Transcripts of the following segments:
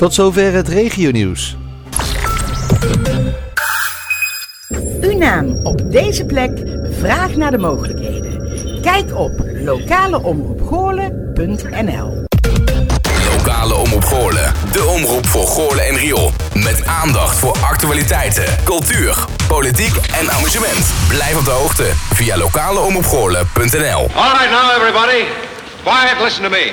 Tot zover het regionieuws. Uw naam op deze plek, vraag naar de mogelijkheden. Kijk op lokaleomroepgoorlen.nl Lokale Omroep Goorlen. De omroep voor Goorlen en Riool. Met aandacht voor actualiteiten, cultuur, politiek en amusement. Blijf op de hoogte via lokaleomroepgoorlen.nl All right, now, everybody. Quiet, listen to me.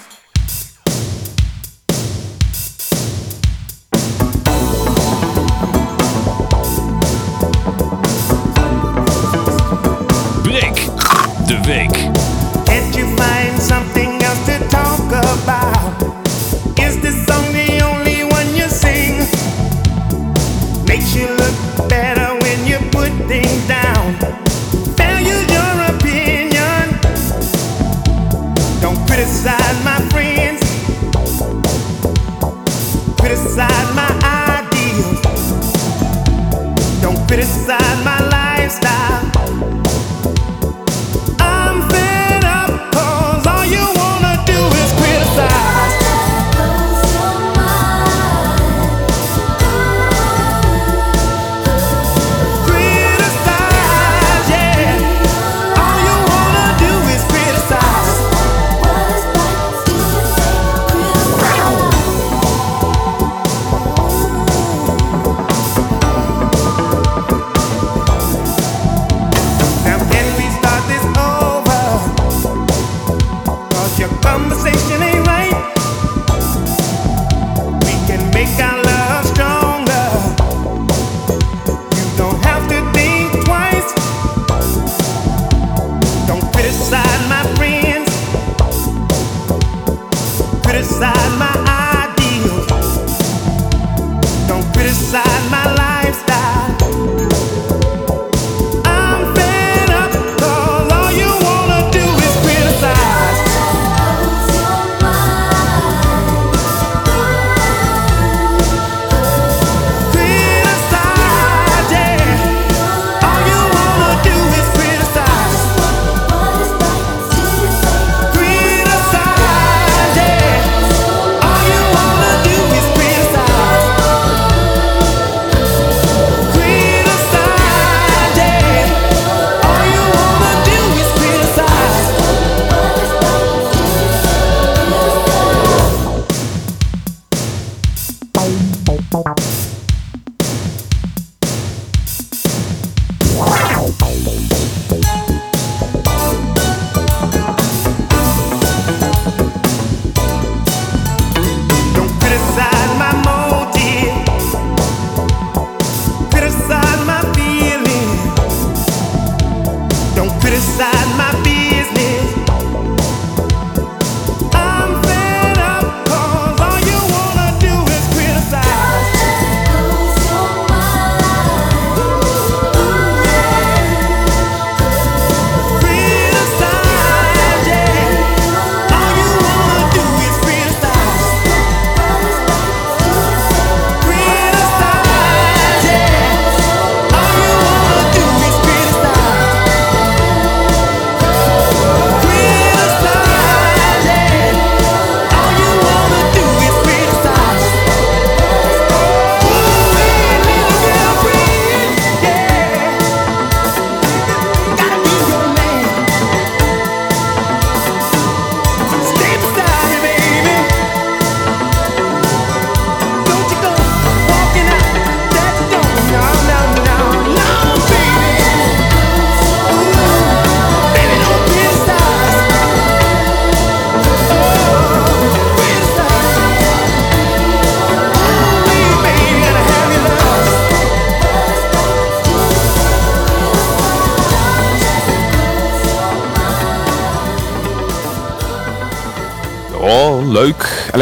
Don't criticize my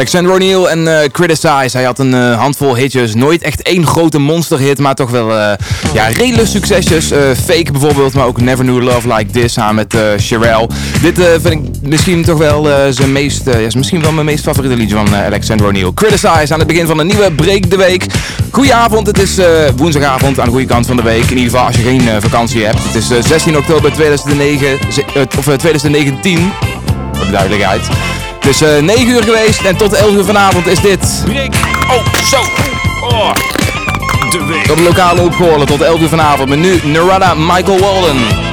Alexander O'Neill en uh, Criticize. Hij had een uh, handvol hitjes. Nooit echt één grote monsterhit, maar toch wel uh, ja, redelijk succesjes. Fake bijvoorbeeld, maar ook Never Knew Love Like This samen met Sherelle. Dit vind ik misschien toch wel zijn meest, ja, misschien wel mijn meest favoriete liedje van Alexander O'Neill. Criticize aan het begin van een nieuwe Break de Week. Goedenavond, het is woensdagavond aan de goede kant van de week. In ieder geval als je geen vakantie hebt. Het is 16 oktober 2009, of 2019, voor de duidelijkheid. Het is uh, 9 uur geweest en tot 11 uur vanavond is dit. Break. Oh, zo. Oh. De week. Tot de lokale opgehoord tot 11 uur vanavond. Maar nu Narada Michael Walden.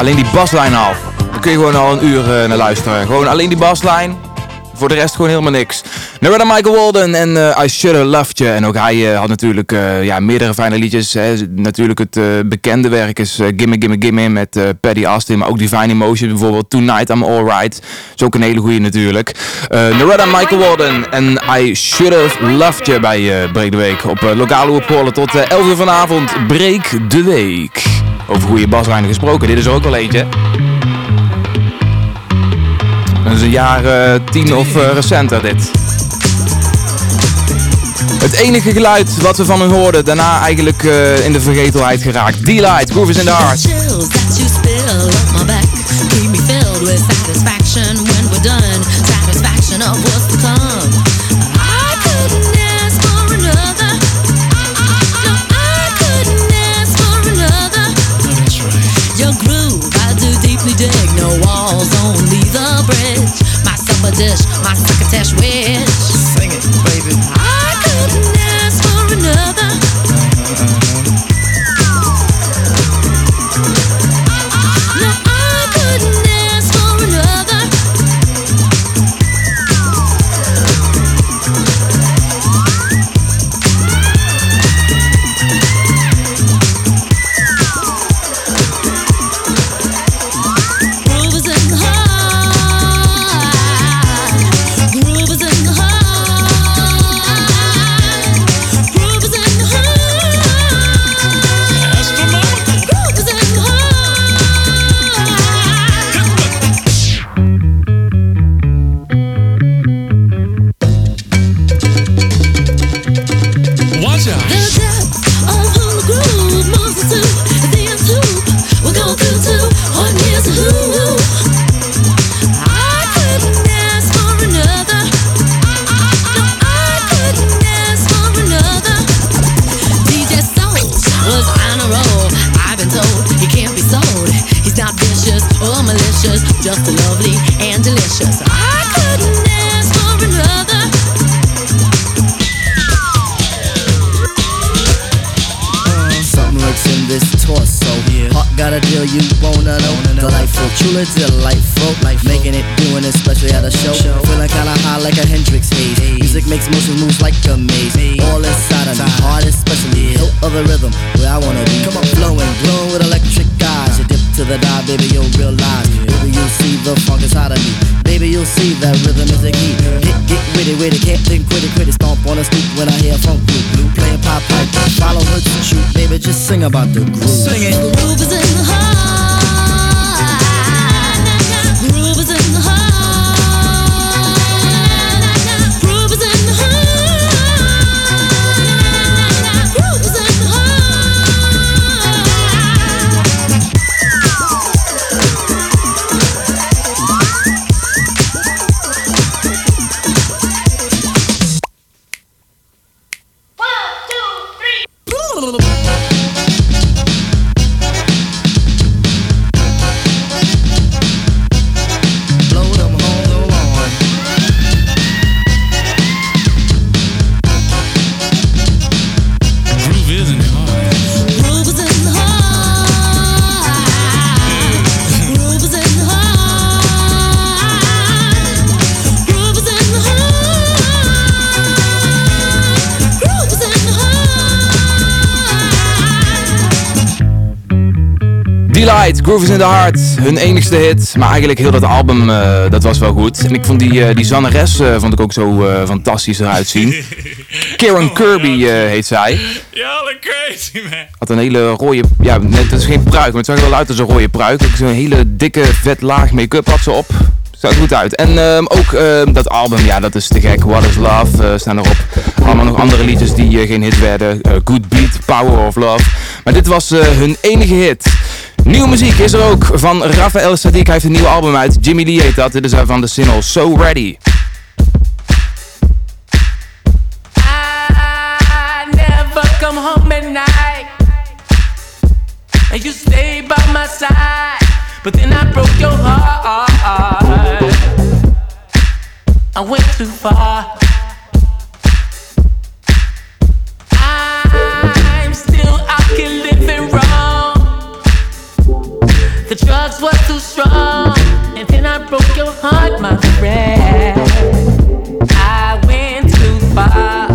Alleen die baslijn al. Daar kun je gewoon al een uur uh, naar luisteren. Gewoon alleen die baslijn. Voor de rest gewoon helemaal niks. Narada Michael Walden en uh, I Should Have Loved You. En ook hij uh, had natuurlijk ja, meerdere fijne liedjes. Hè. Natuurlijk het bekende werk is Gimme Gimme Gimme met Paddy Austin. Maar ook Divine Emotion bijvoorbeeld. Tonight I'm Alright. Is ook een hele goede natuurlijk. Narada Michael Walden en I Should Have Loved You bij Break de Week. Op lokale opgeholen tot 11 uur vanavond. Break de Week. Over goede baslijnen gesproken, dit is er ook wel eentje. Dat is een jaar uh, tien of uh, recenter dit. Het enige geluid wat we van hun hoorden, daarna eigenlijk uh, in de vergetelheid geraakt. D-Light, Groove is in the Heart. Satisfaction of what's My supper dish, my crocketesh wish. just a lovely about the groove. Sing it. Proof is in the Heart, hun enigste hit. Maar eigenlijk heel dat album, eh, dat was wel goed. En ik vond die, uh, die zangeres eh, vond ik ook zo fantastisch eruit zien. Karen oh, Kirby heet zij. Ja, dat crazy man. Had een hele rode, ja, net, is geen pruik, maar het zag er wel uit als een rode pruik. Zo'n hele dikke, vet laag make-up op. ze op. Zag goed uit. En ehm, ook ehm, dat album, ja, dat is te gek. What is Love staan erop. Allemaal nog andere liedjes die geen hit werden. Good Beat, Power of Love. Maar dit was hun enige hit. Nieuwe muziek is er ook van Rafael Sadiq. Hij heeft een nieuw album uit. Jimmy Lee heet dat. Dit is van de single So Ready. and you stay by my side. But then I broke your heart. I went too far. was too strong. And then I broke your heart, my friend. I went too far.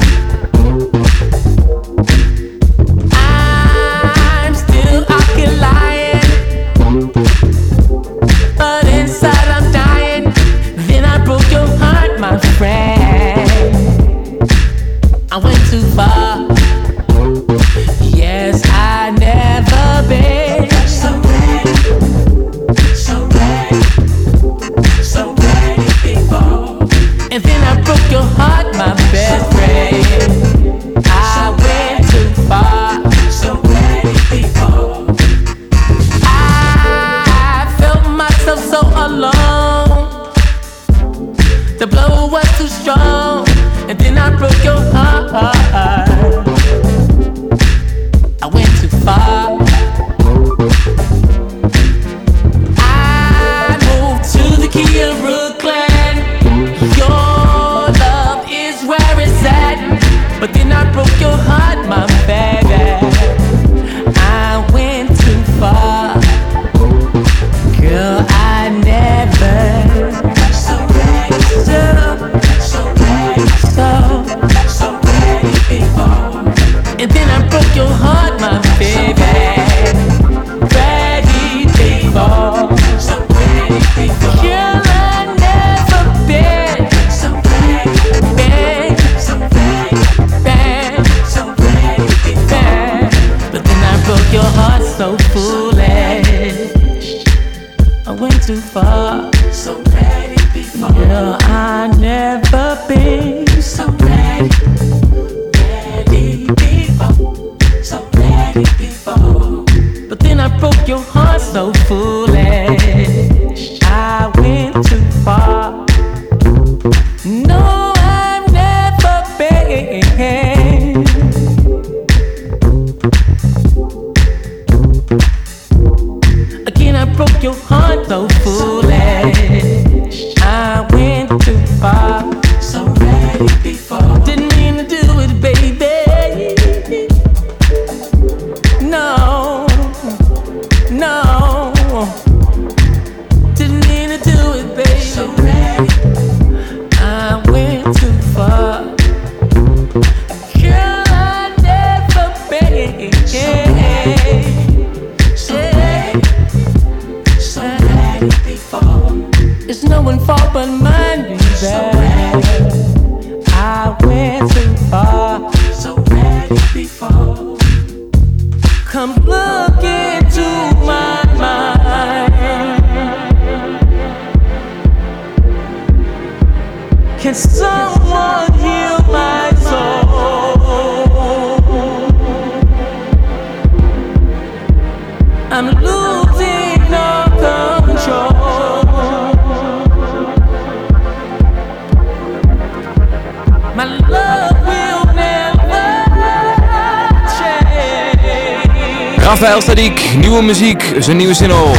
Zijn nieuwe single.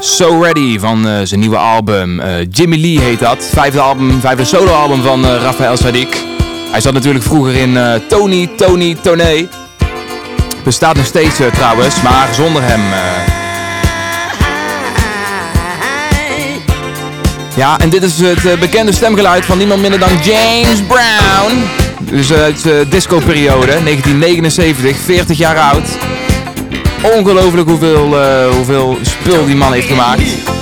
So Ready van eh, zijn nieuwe album. Eh, Jimmy Lee heet dat. Vijfde album, vijfde soloalbum van eh, Rafael Sadiq. Hij zat natuurlijk vroeger in Tony, Tony, Tony. Bestaat nog steeds trouwens, maar zonder hem. Ja, en dit is het bekende stemgeluid van niemand minder dan James Brown. Dus uit de disco-periode, 1979, 40 jaar oud. Ongelooflijk hoeveel, eh, hoeveel spul die man heeft gemaakt.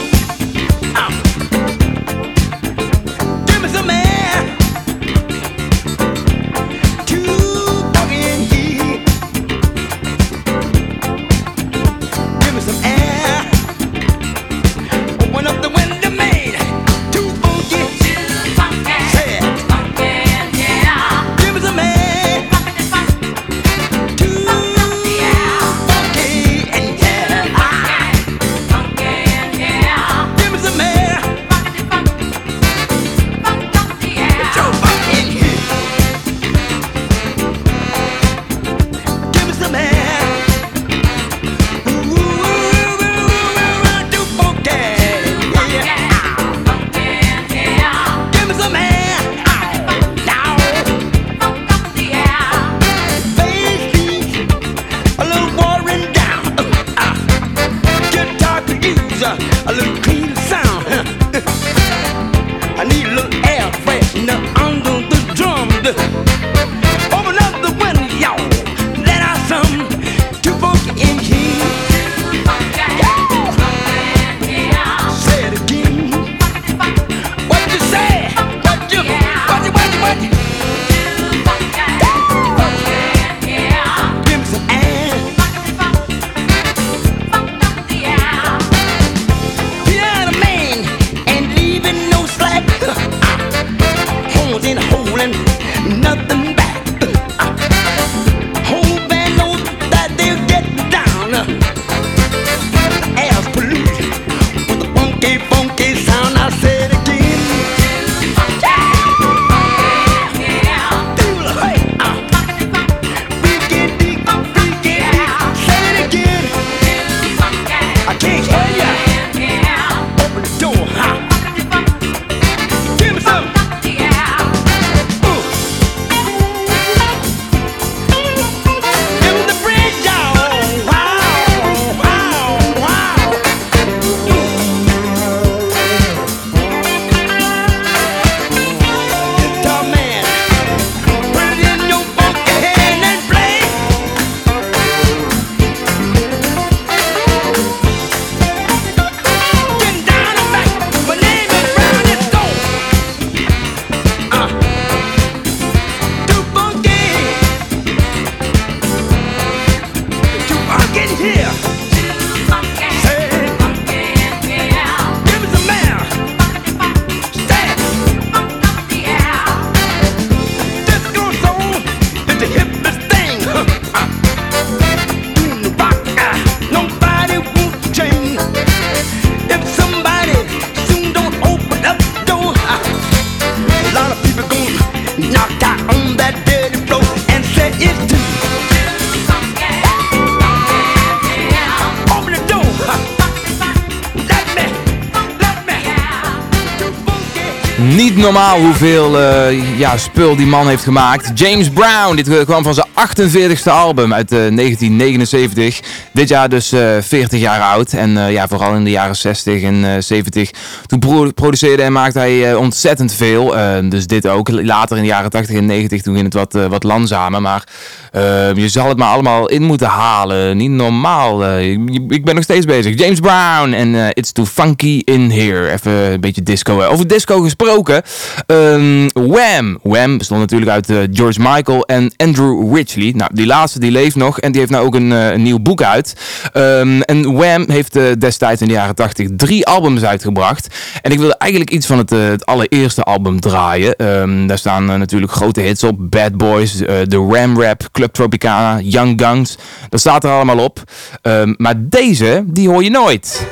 Hoeveel eh, ja, spul die man heeft gemaakt. James Brown, dit eh, kwam van zijn 48ste album uit eh, 1979. Dit jaar dus eh 40 jaar oud. En eh, ja, vooral in de jaren 60 en eh 70. Toen pro- produceerde en maakte hij eh, ontzettend veel. Eh, dus dit ook. Later in de jaren 80 en 90 toen ging het wat, eh, wat langzamer. Maar Eh, je zal het maar allemaal in moeten halen. Niet normaal. Eh, ik, ben nog steeds bezig. James Brown en eh, It's Too Funky in Here. Even een beetje disco. hè. Over disco gesproken. Ehm, Wham. Wham bestond natuurlijk uit eh, George Michael en Andrew Ridgely. Nou, die laatste die leeft nog en die heeft nou ook een, eh, nieuw boek uit. Ehm, en Wham heeft eh, destijds in de jaren 80 drie albums uitgebracht. En ik wilde eigenlijk iets van het, eh, het allereerste album draaien. Ehm, daar staan eh, natuurlijk grote hits op. Bad Boys, eh, The Ram Rap, Club Tropicana, Young Guns. Dat staat er allemaal op. Ehm, maar deze, die hoor je nooit.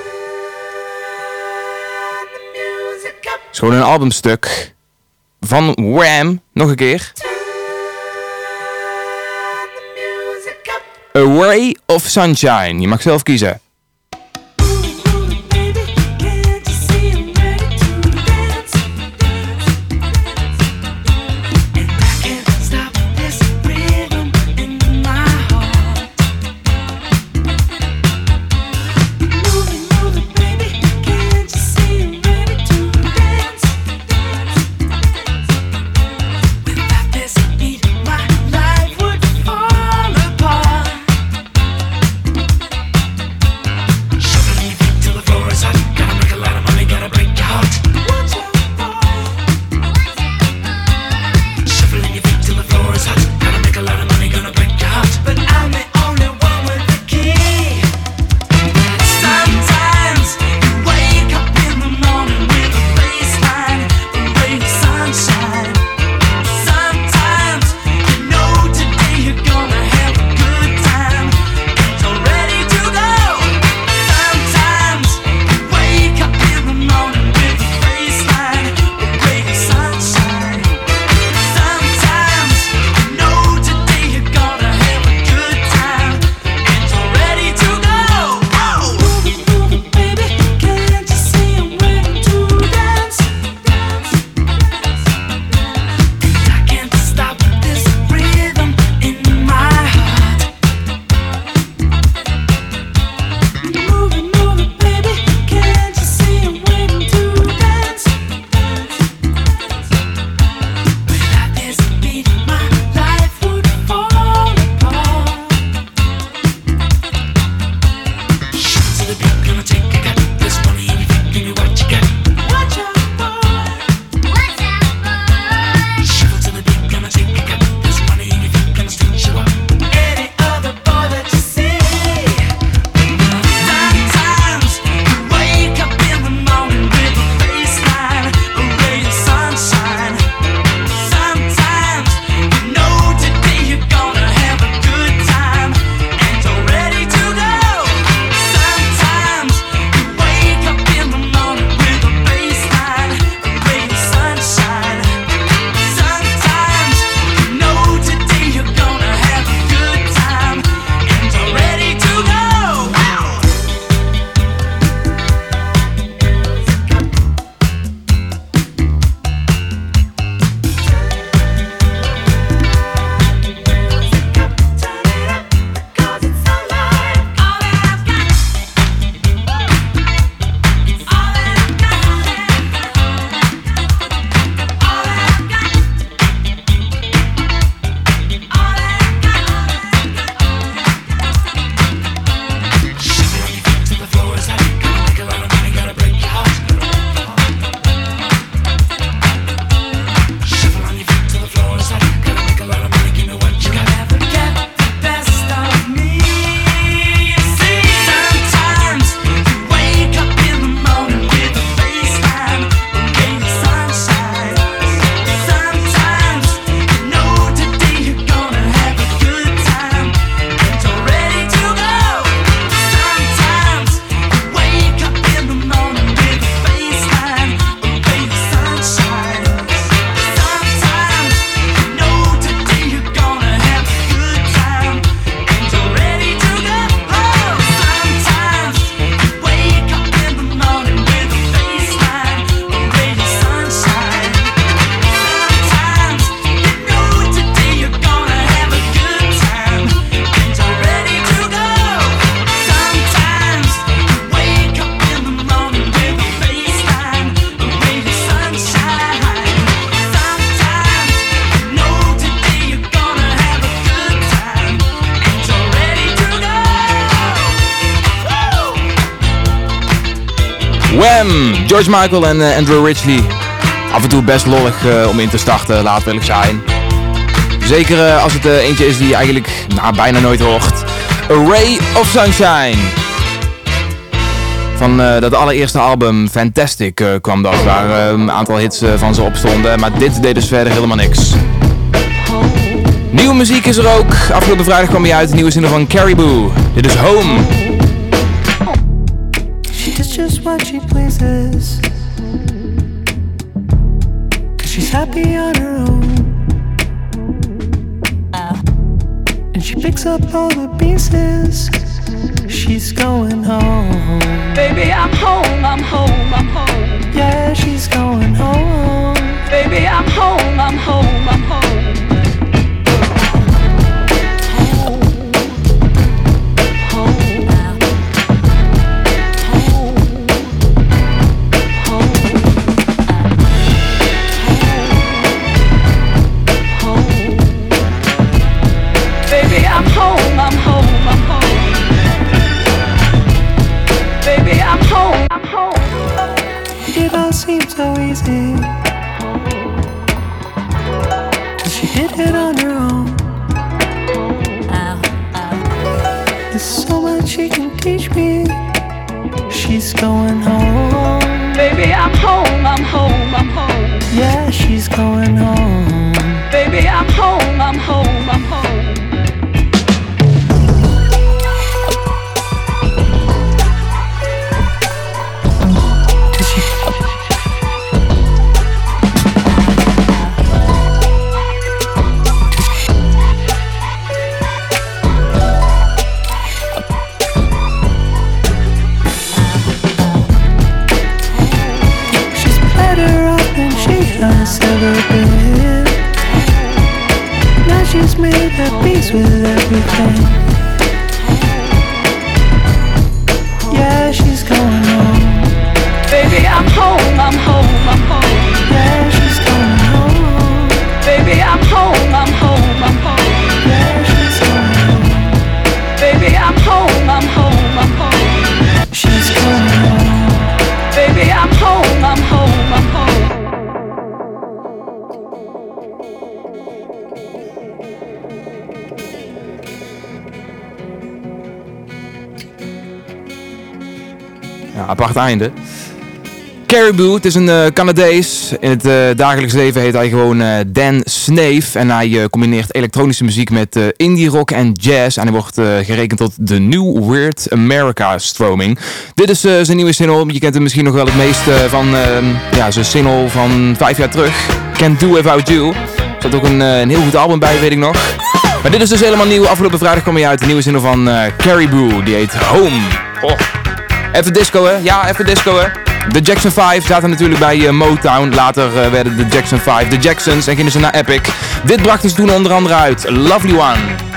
Het is gewoon een albumstuk van Wham. Nog een keer. A Ray of Sunshine. Je mag zelf kiezen. George Michael en eh, Andrew Ridgely. Af en toe best lollig eh, om in te starten, laat wil ik zijn. Zeker eh, als het eentje is die je eigenlijk nou, bijna nooit hoort. A Ray of Sunshine. Van dat allereerste album Fantastic kwam dat, waar een aantal hits van ze op stonden. Maar dit deed dus verder helemaal niks. Nieuwe muziek is er ook. Afgelopen vrijdag kwam hij uit, nieuwe zin van Caribou. Dit is Home. What she pleases. Cause she's happy on her own. Uh. And she picks up all the pieces. She's going home. Baby, I'm home, I'm home, I'm home. Yeah, she's going home. Baby, I'm home, I'm home, I'm home. Caribou, het is een eh, Canadees. In het eh, dagelijks leven heet hij gewoon eh, Dan Snave. En hij combineert elektronische muziek met indie rock en jazz. En hij wordt gerekend tot de New Weird America stroming. Dit is zijn nieuwe single. Je kent hem misschien nog wel het meest eh, van ehm, ja, zijn single van vijf jaar terug. Can't Do Without You. Er zat ook een, een heel goed album bij, weet ik nog. Maar dit is dus helemaal nieuw. Afgelopen vrijdag kwam hij uit. De nieuwe single van Caribou. Die heet Home. Oh. Even disco hè? Ja, even disco hè? De Jackson 5 zaten natuurlijk bij eh, Motown. Later eh, werden de Jackson 5 de Jacksons en gingen ze naar Epic. Dit brachten ze toen onder andere uit. Lovely One.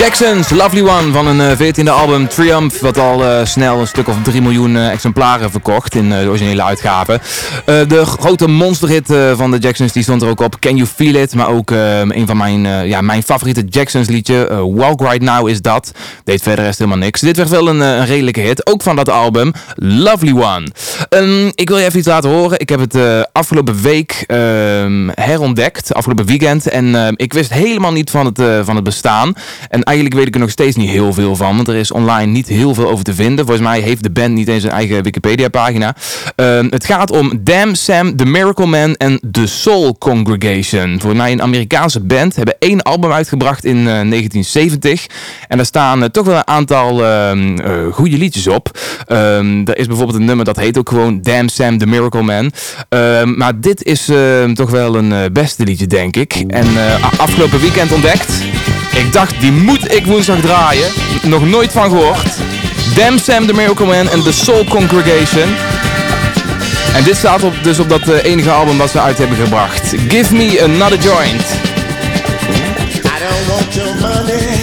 Jacksons, Lovely One van een eh, 14e album Triumph, wat al eh, snel een stuk of 3 miljoen eh, exemplaren verkocht in eh, de originele uitgave. Eh, de grote monsterhit eh, van de Jacksons die stond er ook op, Can You Feel It, maar ook eh, een van mijn, eh, ja, mijn favoriete Jacksons liedje, eh, Walk Right Now is dat. Deed verder rest helemaal niks. Dit werd wel een, eh, een redelijke hit, ook van dat album, Lovely One. Ehm, ik wil je even iets laten horen. Ik heb het eh, afgelopen week ehm, herontdekt, afgelopen weekend, en ehm, ik wist helemaal niet van het, eh, van het bestaan. En eigenlijk weet ik er nog steeds niet heel veel van, want er is online niet heel veel over te vinden. Volgens mij heeft de band niet eens een eigen Wikipedia-pagina. Ehm, het gaat om Damn Sam, The Miracle Man en The Soul Congregation. Volgens mij een Amerikaanse band, hebben één album uitgebracht in eh, 1970. En daar staan eh, toch wel een aantal ehm, eh, goede liedjes op. Ehm, er is bijvoorbeeld een nummer dat heet ook gewoon Damn Sam, The Miracle Man. Maar dit is toch wel een eh, beste liedje, denk ik. En eh, afgelopen weekend ontdekt. Ik dacht, die moet ik woensdag draaien. Nog nooit van gehoord. Damn Sam, The Miracle Man en The Soul Congregation. En dit staat op, dus op dat eh, enige album dat ze uit hebben gebracht. Give Me Another Joint. I don't want your money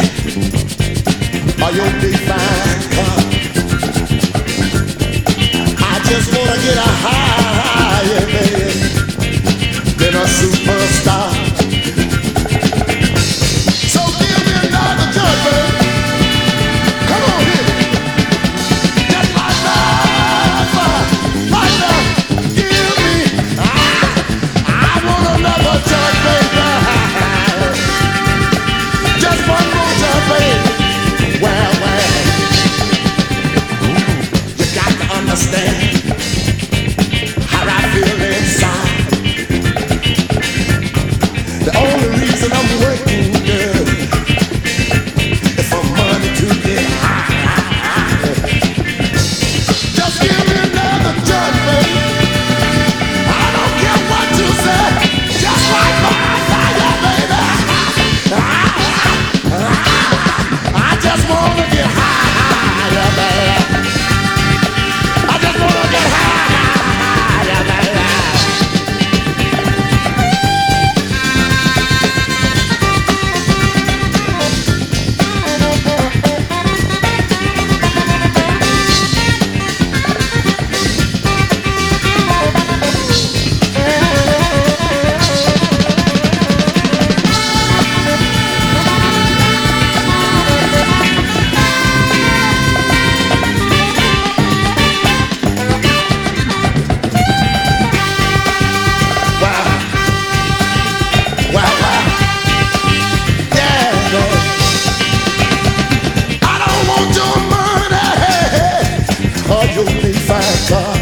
your big fine car.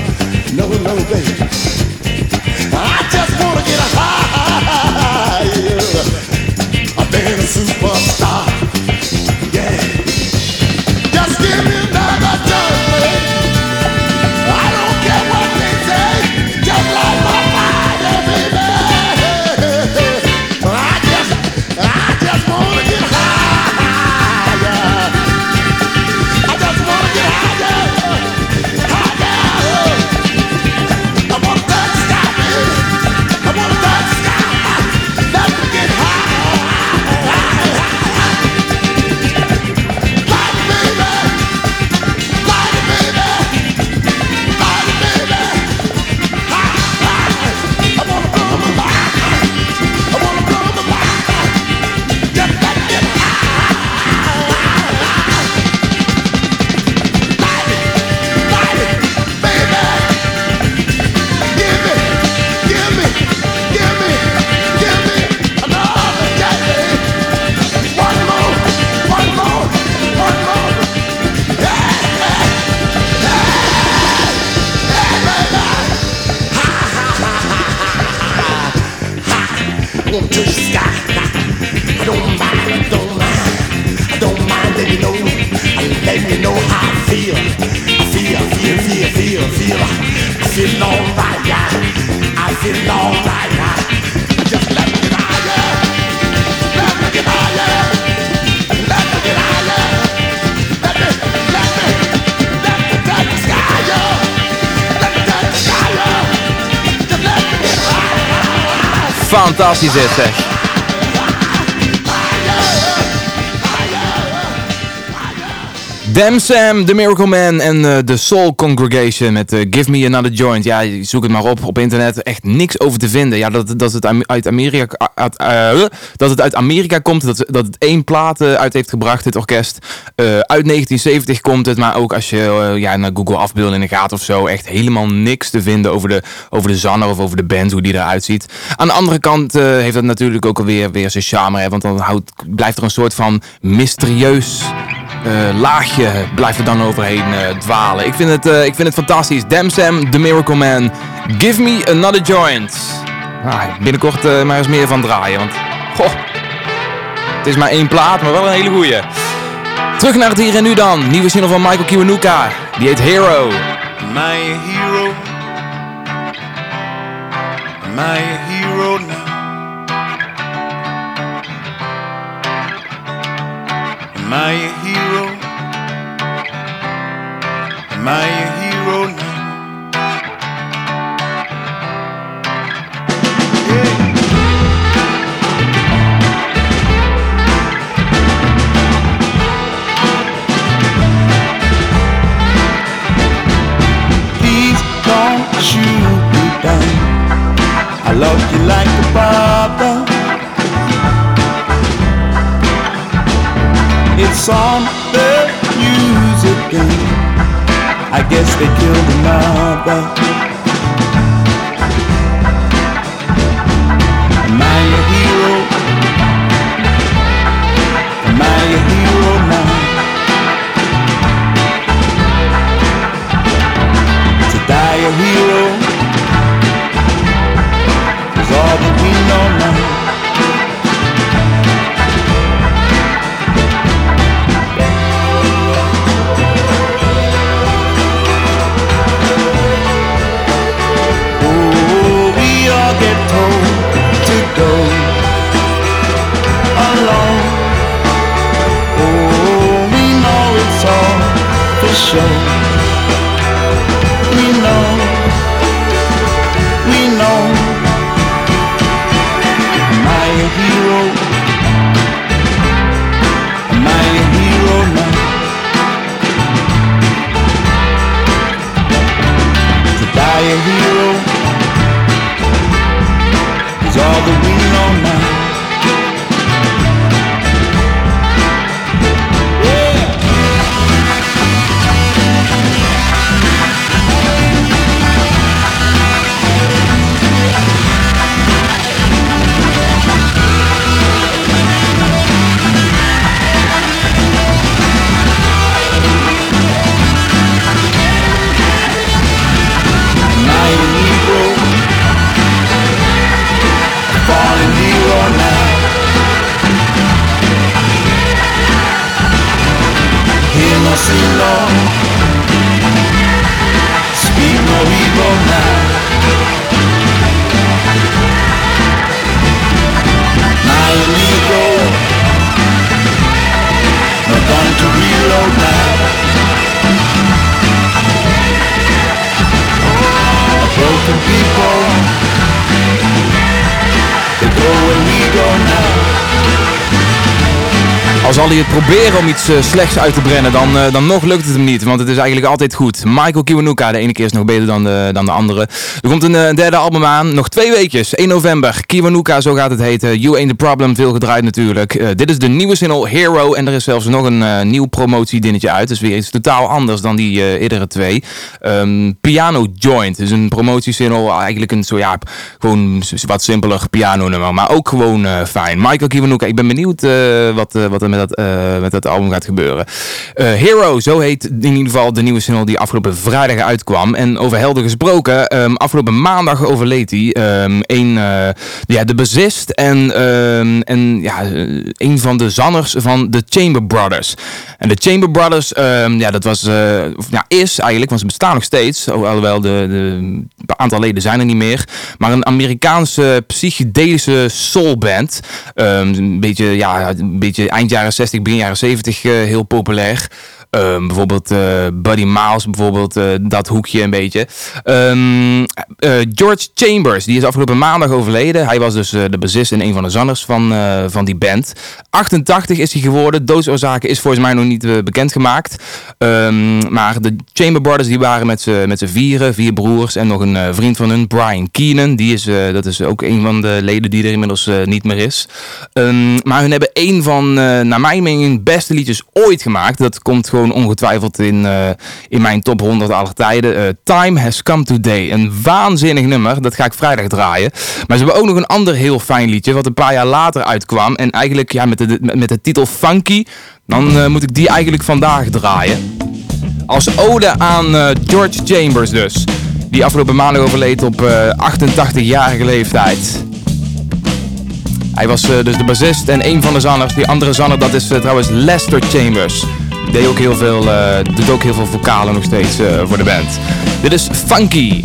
No, no, baby. Fantastisch dit Damn Sam, The Miracle Man en eh, de Soul Congregation met eh, Give Me Another Joint. Ja, zoek het maar op op internet. Echt niks over te vinden. Ja, dat, dat, het uit Amerika, eh, dat het uit Amerika komt. Dat, dat het één plaat eh, uit heeft gebracht, dit orkest. Eh, uit 1970 komt het. Maar ook als je eh, ja, naar Google afbeeldingen gaat of zo. Echt helemaal niks te vinden over de, over de zanger of over de band. Hoe die eruit ziet. Aan de andere kant eh, heeft dat natuurlijk ook alweer weer zijn charme. Want dan houdt, blijft er een soort van mysterieus eh, laagje blijft er dan overheen eh, dwalen. Ik vind, het, eh, ik vind het fantastisch. Damn Sam, The Miracle Man. Give me another joint. Ah, binnenkort maar eens meer van draaien. Want, het is maar één plaat, maar wel een hele goeie. Terug naar het hier en nu dan. Nieuwe single van Michael Kiwanuka. Die heet Hero. A hero? A hero? Am I a hero? Am I a hero now? Please don't shoot me down. I love you like a brother. It's on the news again. I guess they killed another. Proberen om iets eh, slechts uit te brennen, dan, eh, dan nog lukt het hem niet. Want het is eigenlijk altijd goed. Michael Kiwanuka, de ene keer is nog beter dan de, dan de andere. Er komt een eh, derde album aan. Nog twee weekjes. 1 november. Kiwanuka, zo gaat het heten. You Ain't The Problem. Veel gedraaid natuurlijk. Dit is de nieuwe single Hero. En er is zelfs nog een nieuw promotiedingetje uit. Dus weer iets totaal anders dan die eerdere twee. Ehm, Piano Joint. Dus een promotiesingle. Eigenlijk een zo ja, gewoon wat simpeler piano nummer. Maar ook gewoon fijn. Michael Kiwanuka, ik ben benieuwd wat, wat er met dat, met dat album gaat gebeuren. Eh, Hero, zo heet in ieder geval de nieuwe single die afgelopen vrijdag uitkwam. En over helder gesproken, ehm, afgelopen maandag overleed hij. Ehm, een, eh, ja, de bassist en, ehm, en ja, eh, een van de zangers van de Chamber Brothers. En de Chamber Brothers, ja, dat was, of, ja, is eigenlijk, want ze bestaan nog steeds. Alhoewel de, de aantal leden zijn er niet meer. Maar een Amerikaanse psychedelische soulband. Een, beetje, ja, een beetje eind jaren 60, begin jaren 70 eh, heel populair. Ehm, bijvoorbeeld eh, Buddy Miles, bijvoorbeeld eh, dat hoekje een beetje. Ehm, eh, George Chambers, die is afgelopen maandag overleden. Hij was dus de bassist en een van de zangers van, van die band. 88 is hij geworden. Doodsoorzaken is volgens mij nog niet bekendgemaakt. Ehm, maar de Chamber Brothers die waren met z'n vieren, vier broers en nog een vriend van hun, Brian Keenan. Die is, dat is ook een van de leden die er inmiddels niet meer is. Maar hun hebben een van, naar mijn mening, beste liedjes ooit gemaakt. Dat komt gewoon ongetwijfeld in, eh, in mijn top 100 aller tijden. Eh, Time Has Come Today. Een waanzinnig nummer. Dat ga ik vrijdag draaien. Maar ze hebben ook nog een ander heel fijn liedje. Wat een paar jaar later uitkwam. En eigenlijk ja, met, de, met de titel Funky. Dan eh, moet ik die eigenlijk vandaag draaien. Als ode aan George Chambers dus. Die afgelopen maandag overleed op eh, 88-jarige leeftijd. Hij was dus de bassist en een van de zangers. Die andere zanger dat is trouwens Lester Chambers. Deed ook heel veel, eh, doet ook heel veel vocalen nog steeds eh, voor de band. Dit is Funky.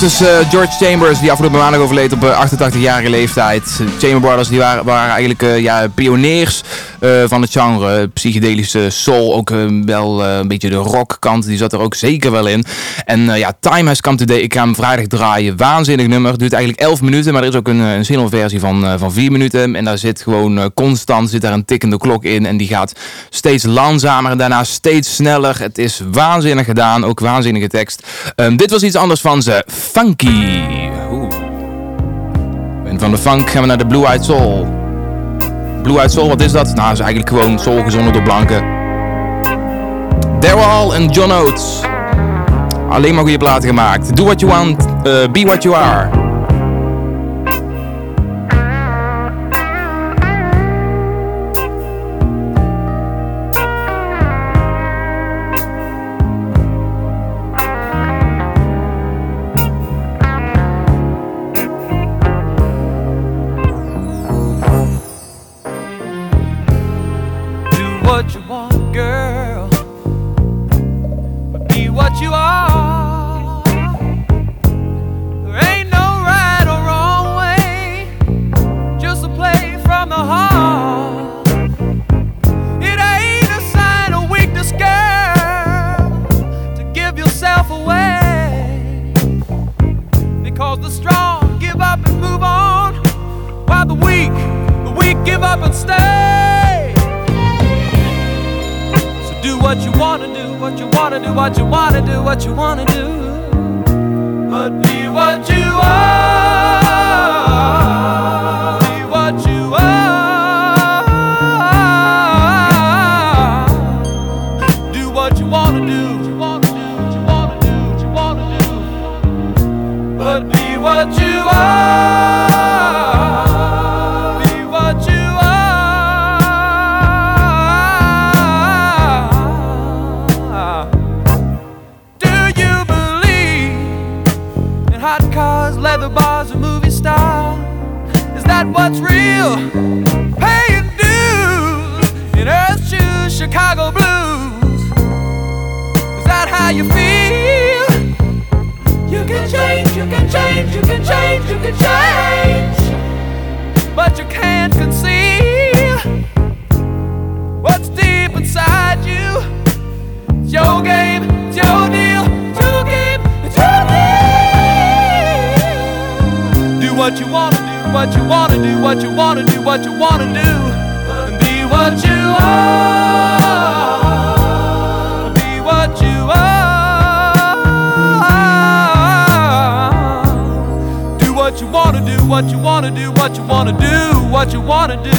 Dus eh, George Chambers, die afgelopen maandag overleed op eh, 88-jarige leeftijd. Chamber Brothers die waren, waren eigenlijk eh, ja, pioniers eh, van het genre. Psychedelische soul, ook eh, wel eh, een beetje de rockkant, die zat er ook zeker wel in. En eh, ja, Time Has Come Today, ik ga hem vrijdag draaien. Waanzinnig nummer, duurt eigenlijk 11 minuten, maar er is ook een, eh, een single versie van, eh, van 4 minuten. En daar zit gewoon constant zit daar een tikkende klok in. En die gaat steeds langzamer en daarna steeds sneller. Het is waanzinnig gedaan, ook waanzinnige tekst. Ehm, dit was iets anders van ze. Funky. Oeh. En van de funk gaan we naar de Blue Eyed Soul. Blue Eyed Soul, wat is dat? Nou, is eigenlijk gewoon soul gezongen door blanken. Daryl en John Oates. Alleen maar goede platen gemaakt. Do what you want, eh, be what you are. What you want, girl. Be what you are. up and stay. So do what you wanna do, what you wanna do, what you wanna do, what you wanna do. But be what you are. Wanna do, what you wanna do, what you wanna do. And be what you are. Be what you are. Do what you wanna do, what you wanna do, what you wanna do, what you wanna do.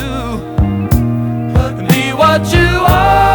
And be what you are.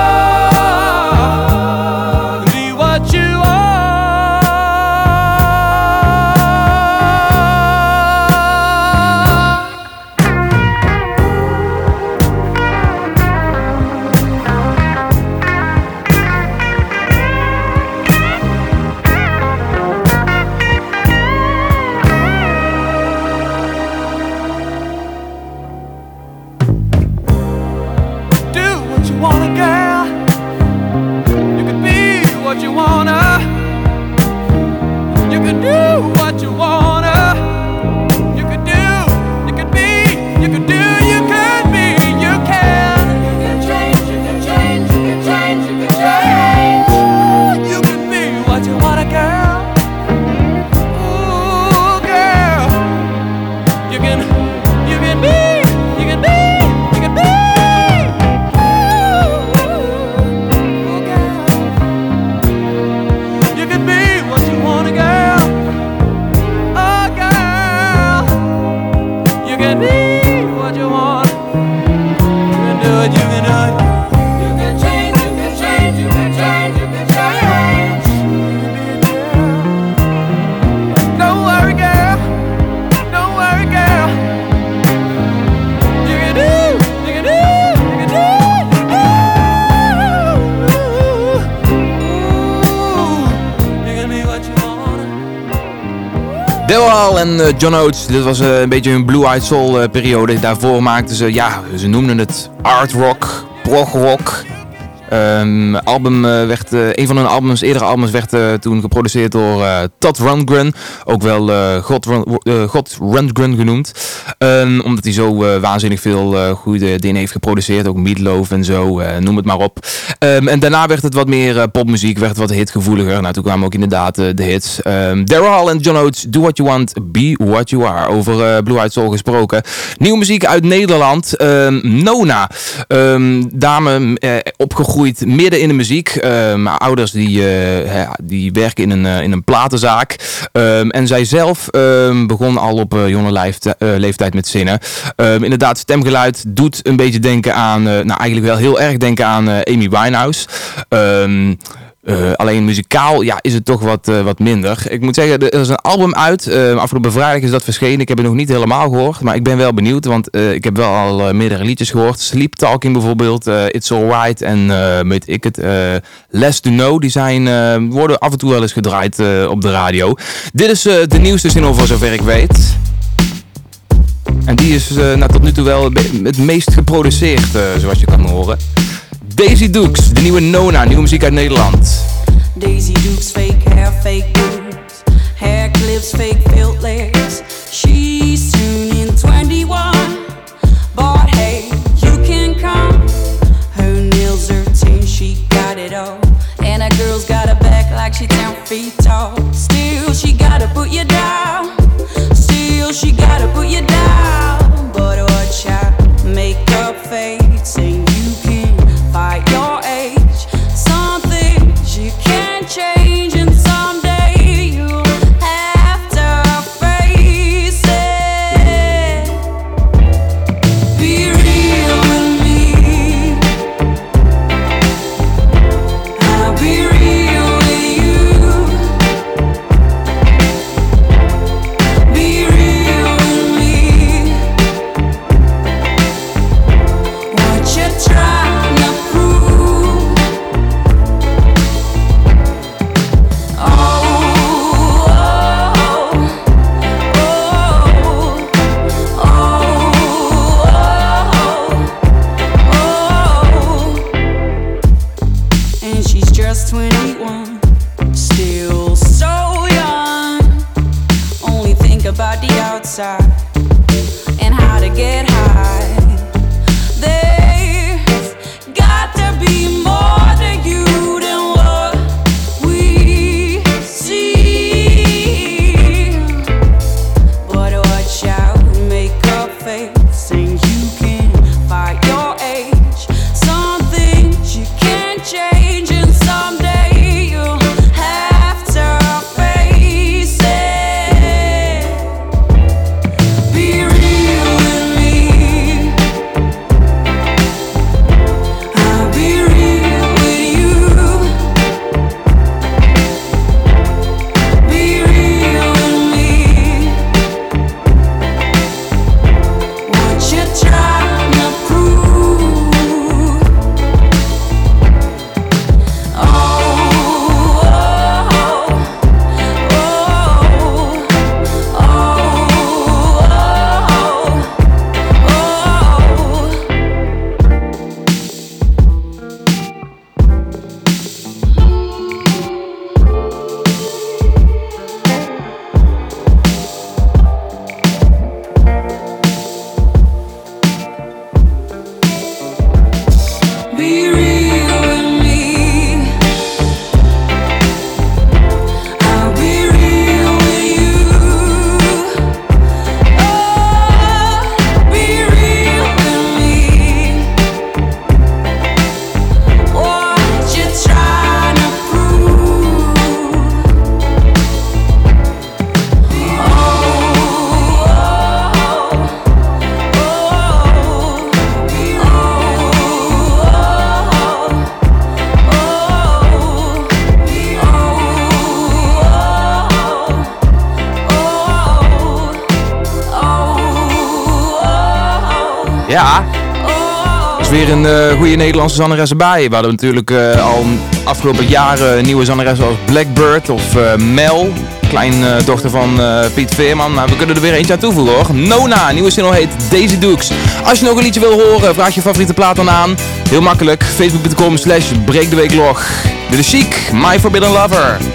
Eh, John Oates, dit was eh, een beetje hun Blue Eyed Soul eh, periode. Daarvoor maakten ze, ja, ze noemden het art rock, prog rock. Ehm, album eh, werd, eh, een van hun albums, eerdere albums werd eh, toen geproduceerd door Todd Rundgren. Ook wel God, God Rundgren genoemd. Ehm, omdat hij zo waanzinnig veel goede dingen heeft geproduceerd. Ook Meatloaf en zo, noem het maar op. Ehm, en daarna werd het wat meer popmuziek, werd wat hitgevoeliger. Nou, toen kwamen ook inderdaad de hits. Um, Daryl Hall en John Oates, Do What You Want, Be What You Are. Over Blue Eyed Soul gesproken. Nieuwe muziek uit Nederland. Nona, dame eh, opgegroeid midden in de muziek. Ehm, mijn ouders die, eh, die werken in een, eh, in een platenzaak. Ehm, en zij zelf ehm, begon al op eh, jonge leefti- eh, leeftijd met zingen. Ehm, inderdaad, stemgeluid doet een beetje denken aan, nou eigenlijk wel heel erg denken aan Amy Winehouse. Eh, alleen muzikaal ja, is het toch wat, eh, wat minder. Ik moet zeggen, er is een album uit. Eh, afgelopen vrijdag is dat verschenen. Ik heb het nog niet helemaal gehoord. Maar ik ben wel benieuwd. Want ik heb wel al meerdere liedjes gehoord. Sleep Talking bijvoorbeeld. It's Alright. En weet ik het. Less to Know. Die zijn, worden af en toe wel eens gedraaid op de radio. Dit is de nieuwste single voor zover ik weet. En die is nou, tot nu toe wel het meest geproduceerd. zoals je kan horen. Daisy Dukes. De nieuwe Nona. Nieuwe muziek uit Nederland. Daisy Dukes, fake hair, fake boobs, hair clips, fake filters. She's turning 21, but hey, you can come. Her nails are tin, she got it all, and that girl's got a back like she ten feet tall. Still, she gotta put you down. Still, she gotta put you down. Eh, goede Nederlandse zangeres erbij. We hadden natuurlijk eh, al afgelopen jaren nieuwe zangeressen als Blackbird of eh, Mel. Kleindochter van Piet Veerman. Maar we kunnen er weer eentje aan toevoegen hoor. Nona, nieuwe single heet Daisy Dukes. Als je nog een liedje wil horen, vraag je favoriete plaat dan aan. Heel makkelijk, facebook.com slash breekdeweeklog. Dit is Chic, My Forbidden Lover.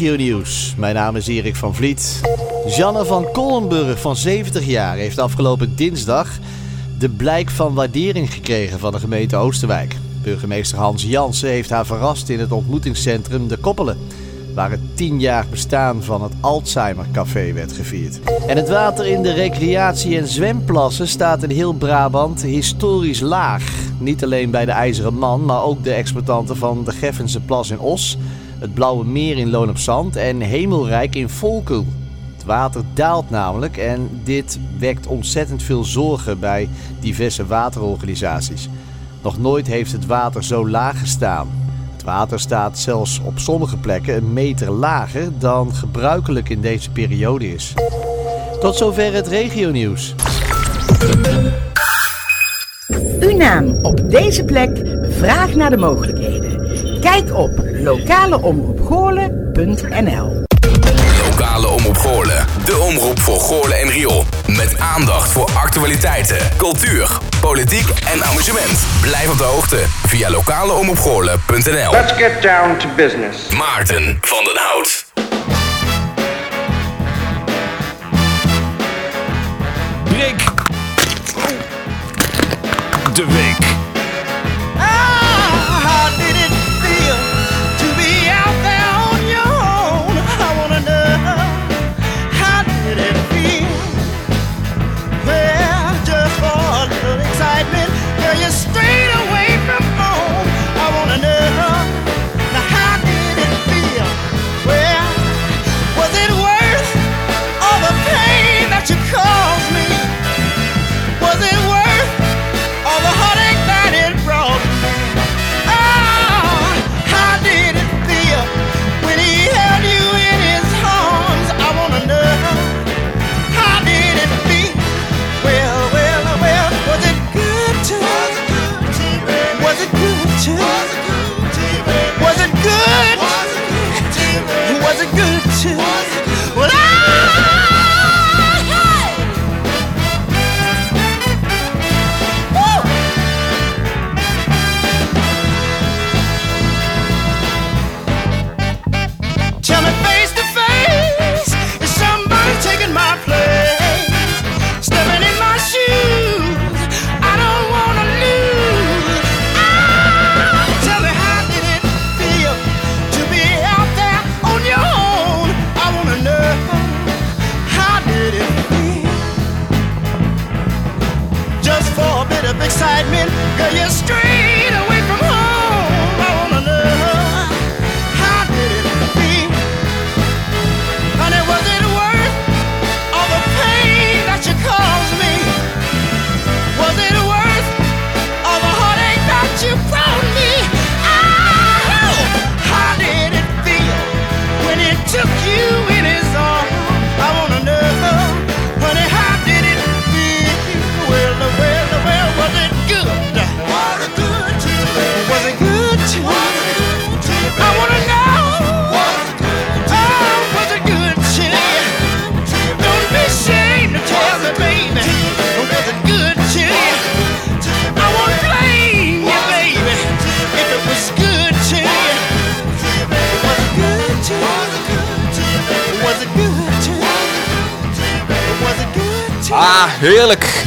Regionieuws. Mijn naam is Erik van Vliet. Janne van Kollenburg van 70 jaar heeft afgelopen dinsdag de blijk van waardering gekregen van de gemeente Oosterwijk. Burgemeester Hans Jansen heeft haar verrast in het ontmoetingscentrum De Koppelen, waar het 10 jaar bestaan van het Alzheimer Café werd gevierd. En het water in de recreatie- en zwemplassen staat in heel Brabant historisch laag. Niet alleen bij de IJzeren Man, maar ook de exploitanten van de Geffense Plas in Os, het Blauwe Meer in Loon op Zand en Hemelrijk in Volkel. Het water daalt namelijk en dit wekt ontzettend veel zorgen bij diverse waterorganisaties. Nog nooit heeft het water zo laag gestaan. Het water staat zelfs op sommige plekken een meter lager dan gebruikelijk in deze periode is. Tot zover het regionieuws. Uw naam op deze plek, vraag naar de mogelijkheden. Kijk op lokaleomroepgoorlen.nl Lokale Omroep Goorlen. De omroep voor Goorlen en Riool. Met aandacht voor actualiteiten, cultuur, politiek en amusement. Blijf op de hoogte via lokaleomroepgoorlen.nl Let's get down to business. Maarten van den Hout. Brik. De week.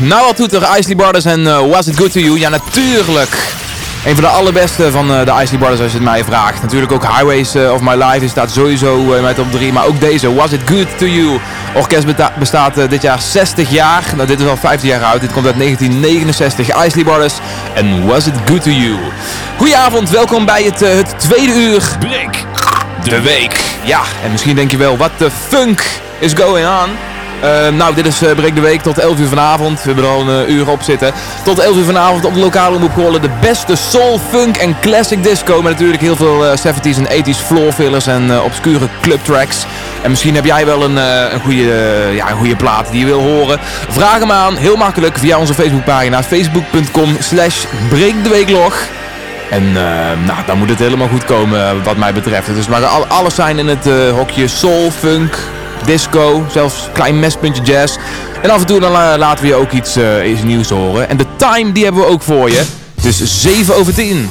Nou wat doet er Isley Brothers en eh, Was It Good To You? Ja, natuurlijk. Een van de allerbeste van eh, de Isley Brothers als je het mij vraagt. Natuurlijk ook Highways eh, of My Life staat sowieso in mijn top 3. Maar ook deze, Was It Good To You? Orkest bestaat dit jaar 60 jaar. Nou, dit is al 15 jaar oud. Dit komt uit 1969. Isley Brothers en Was It Good To You? Goedenavond, welkom bij het, het tweede uur. Brik. De week. Ja, en misschien denk je wel, what the funk is going on? Eh, nou, dit is eh, Breek de Week tot 11 uur vanavond. We hebben er al een eh, uur op zitten. Tot 11 uur vanavond op de lokale omroep. De beste soul, funk en classic disco. Met natuurlijk heel veel eh, 70s en 80s floor fillers en eh, obscure club tracks. En misschien heb jij wel een, eh, een, goede, eh, ja, een goede plaat die je wil horen. Vraag hem aan, heel makkelijk, via onze Facebookpagina. Facebook.com slash. En eh, nou, dan moet het helemaal goed komen eh, wat mij betreft. Dus maar al- alles zijn in het eh, hokje soul, funk, disco, zelfs een klein mespuntje jazz. En af en toe dan laten we je ook eh, iets, nieuws horen. En de time die hebben we ook voor je. Dus 7 over 10.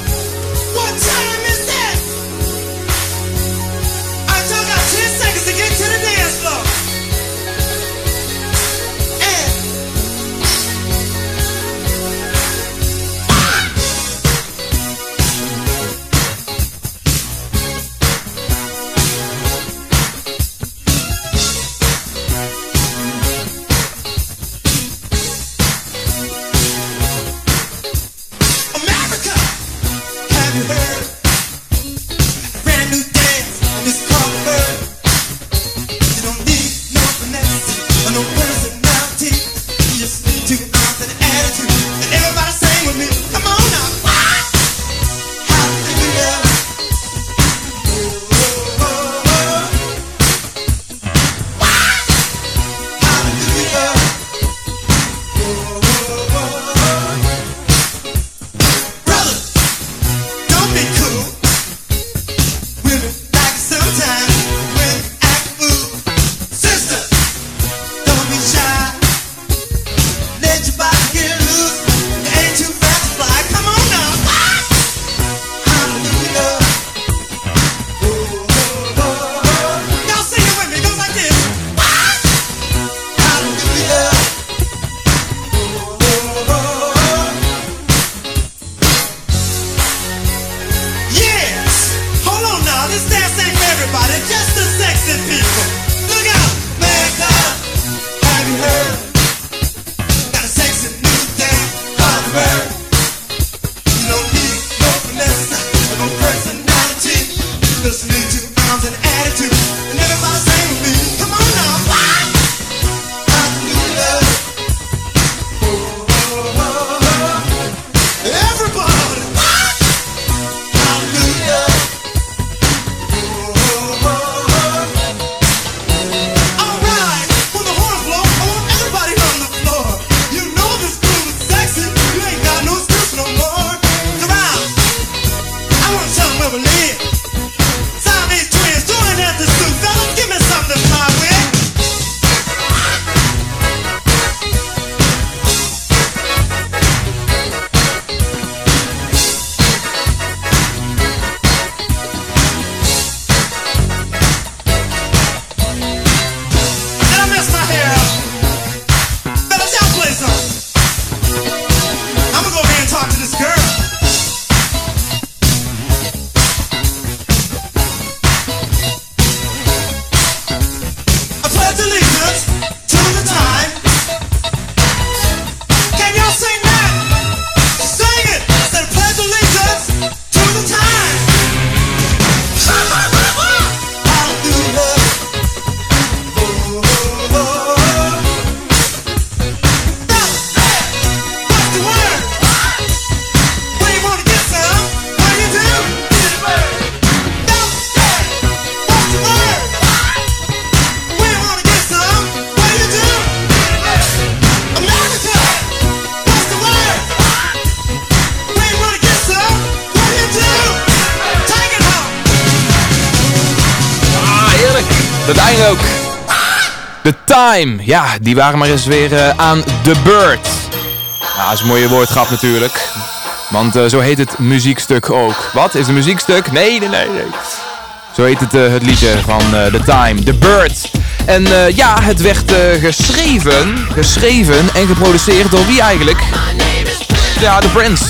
Ja, die waren maar eens weer eh, aan The Bird. Ja, dat is een mooie woordgrap natuurlijk. Want eh, zo heet het muziekstuk ook. Wat? Is het een muziekstuk? Nee, nee, nee. Zo heet het, eh, het liedje van The Time. The Bird. En ja, het werd geschreven, geschreven en geproduceerd door wie eigenlijk? Ja, The Prince.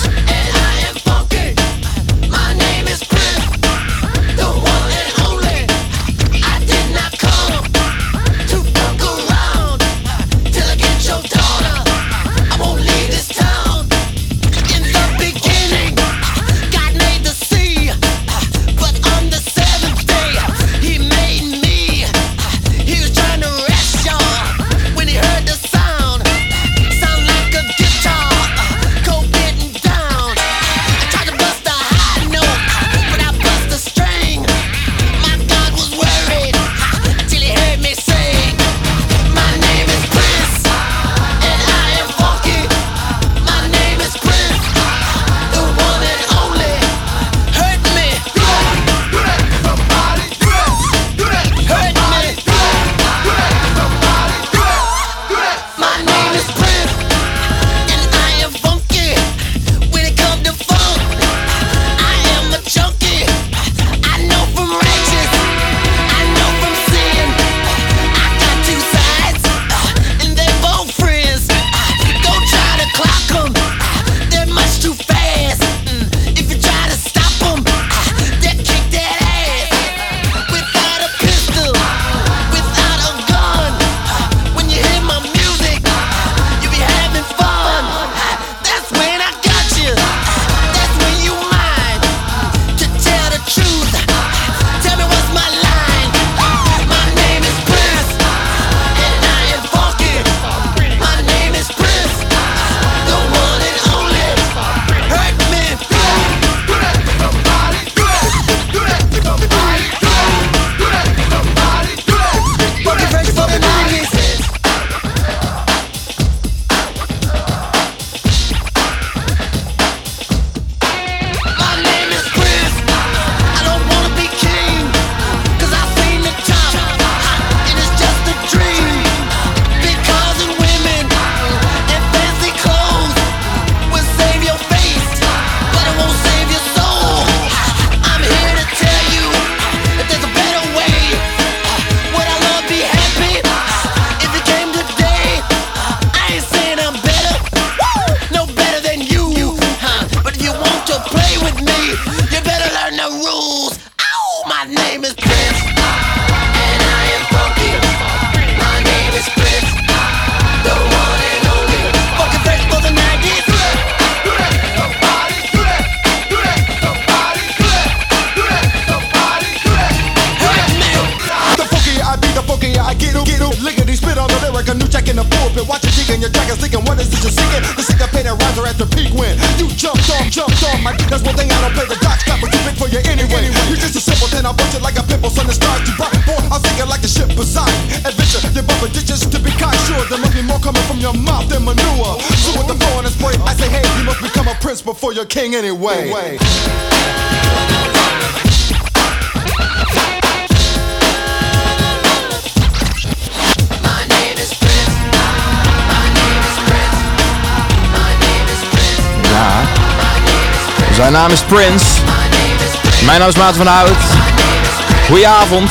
Mijn naam is Maarten van Hout. Goedenavond.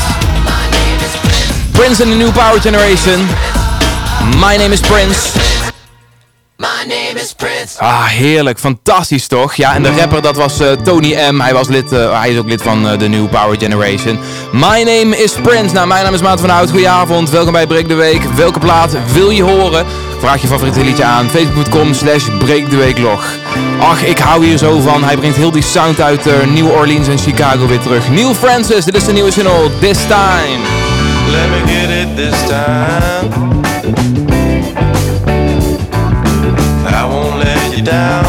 Prince in the New Power Generation. My name is Prince. My name is Prince. Ah, heerlijk. Fantastisch toch? Ja, en de rapper dat was eh, Tony M. Hij, was lid, eh, hij is ook lid van eh, de New Power Generation. My name is Prince. Nou, mijn naam is Maarten van Hout. Goedenavond. Welkom bij Break de Week. Welke plaat wil je horen? Vraag je favoriete liedje aan. Facebook.com slash Break de Weeklog. Ach, ik hou hier zo van. Hij brengt heel die sound uit eh, New Orleans en Chicago weer terug. Neil Francis, dit is de nieuwe single. This Time. Let me get it this time. I won't let you down.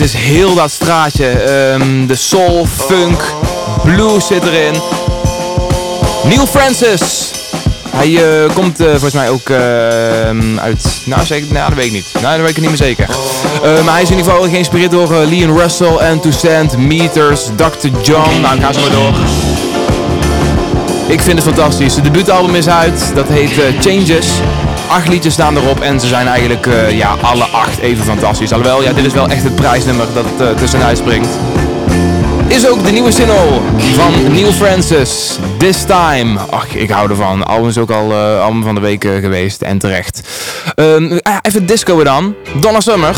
Het is heel dat straatje. Ehm, de soul, funk, blues zit erin. Neil Francis. Hij eh, komt eh, volgens mij ook ehm, uit... Nou, zeg, nou, dat weet ik niet. Nou, dat weet ik niet meer zeker. Eh, maar hij is in ieder geval geïnspireerd door Leon Russell, and Toussaint, Meters, Dr. John. Nou, ik ga zo maar door. Ik vind het fantastisch. Het debuutalbum is uit. Dat heet Changes. Acht liedjes staan erop en ze zijn eigenlijk eh, ja, alle acht even fantastisch. Alhoewel, ja, dit is wel echt het prijsnummer dat het uh, tussenuit springt. Is ook de nieuwe single van Neil Francis, This Time. Ach, ik hou ervan. Album is ook al uh, album van de week geweest en terecht. Um, even disco dan. Donna Summer,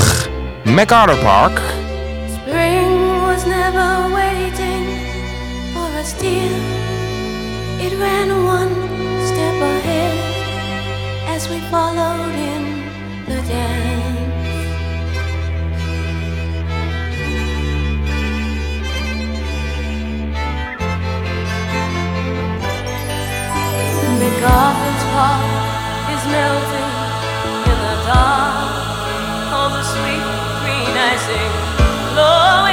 MacArthur Park. Spring was never waiting for us, dear. It ran one step ahead we followed in the dance. MacArthur's Park is melting in the dark. All the sweet green icing flowing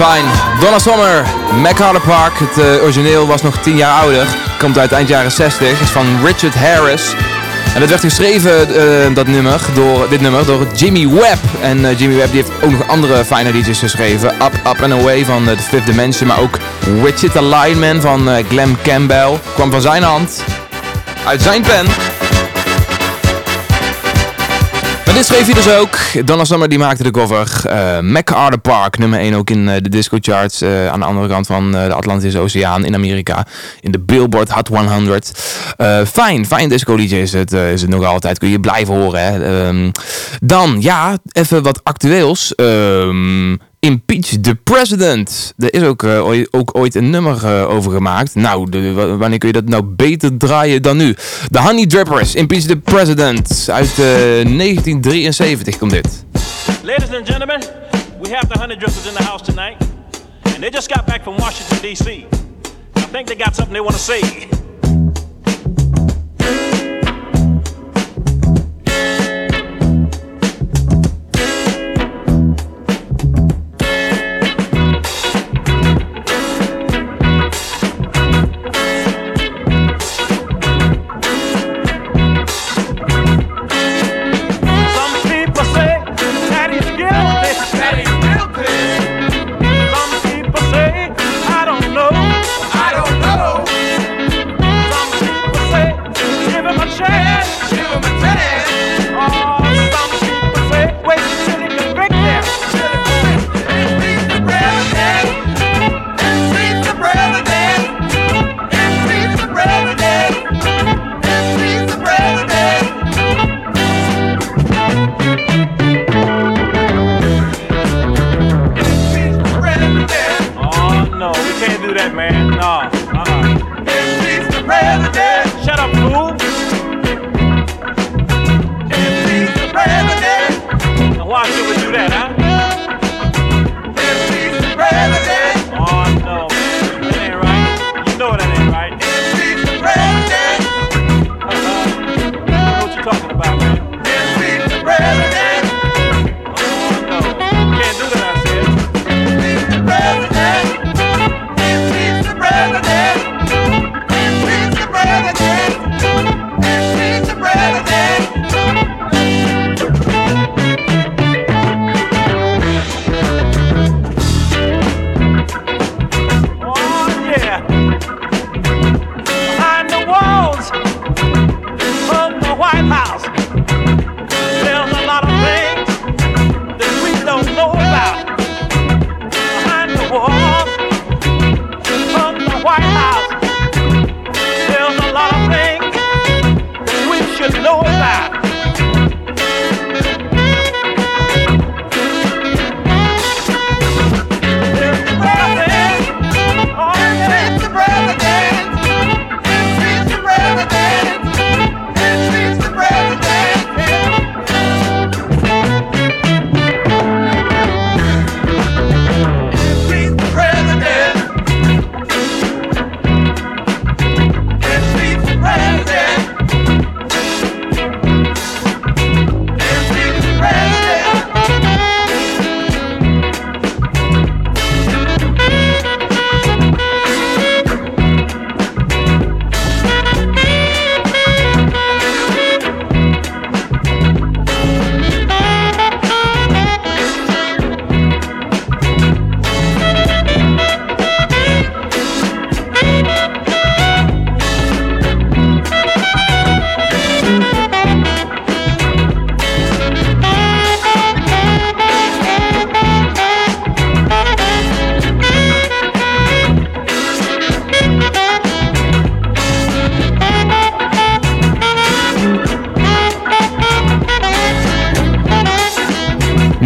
Fijn. Donna Summer, MacArthur Park. Het eh, origineel was nog 10 jaar ouder. Komt uit eind jaren 60. Is van Richard Harris. En dat werd geschreven, eh, dat nummer, door, dit nummer, door Jimmy Webb. En eh, Jimmy Webb die heeft ook nog andere fijne liedjes geschreven. Up, Up and Away van The Fifth Dimension. Maar ook Wichita Lineman van Glenn Campbell. Kwam van zijn hand. Uit zijn pen. Schreef hij dus ook. Donna Summer die maakte de cover. Eh MacArthur Park, nummer 1 ook in eh, de disco charts. eh, aan de andere kant van de Atlantische Oceaan in Amerika. In de Billboard Hot 100. Eh, fijn, fijn disco liedje is het, is het nog altijd. Kun je blijven horen. Hè. Ehm, dan, ja, even wat actueels. Ehm, Impeach the President. Er is ook, eh, ooit, ook ooit een nummer eh, over gemaakt. Nou, wanneer kun je dat nou beter draaien dan nu? De Honey Drippers, Impeach the President. Uit eh, 1973 komt dit. Ladies and gentlemen, we have the honey drippers in the house tonight, and they just got back from Washington D.C. I think they got something they want to say.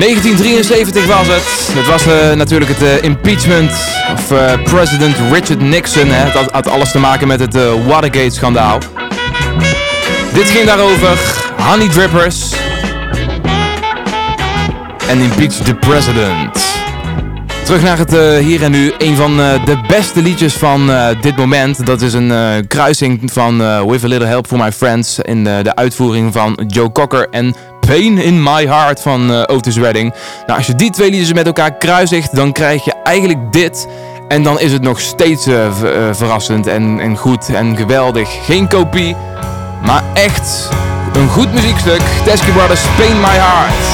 1973 was het. Het was eh, natuurlijk het eh, impeachment of eh, president Richard Nixon. Hè. Het had, had alles te maken met het Watergate-schandaal. Dit ging daarover. Honey Drippers. En impeach the president. Terug naar het hier en nu. Een van de beste liedjes van dit moment. Dat is een kruising van With a Little Help for My Friends. In de uitvoering van Joe Cocker en Pain in My Heart van eh, Otis Redding. Nou, als je die twee liedjes met elkaar kruisigt, dan krijg je eigenlijk dit. En dan is het nog steeds eh, eh, verrassend en, en goed en geweldig. Geen kopie, maar echt een goed muziekstuk. Teskey Brothers, Pain My Heart.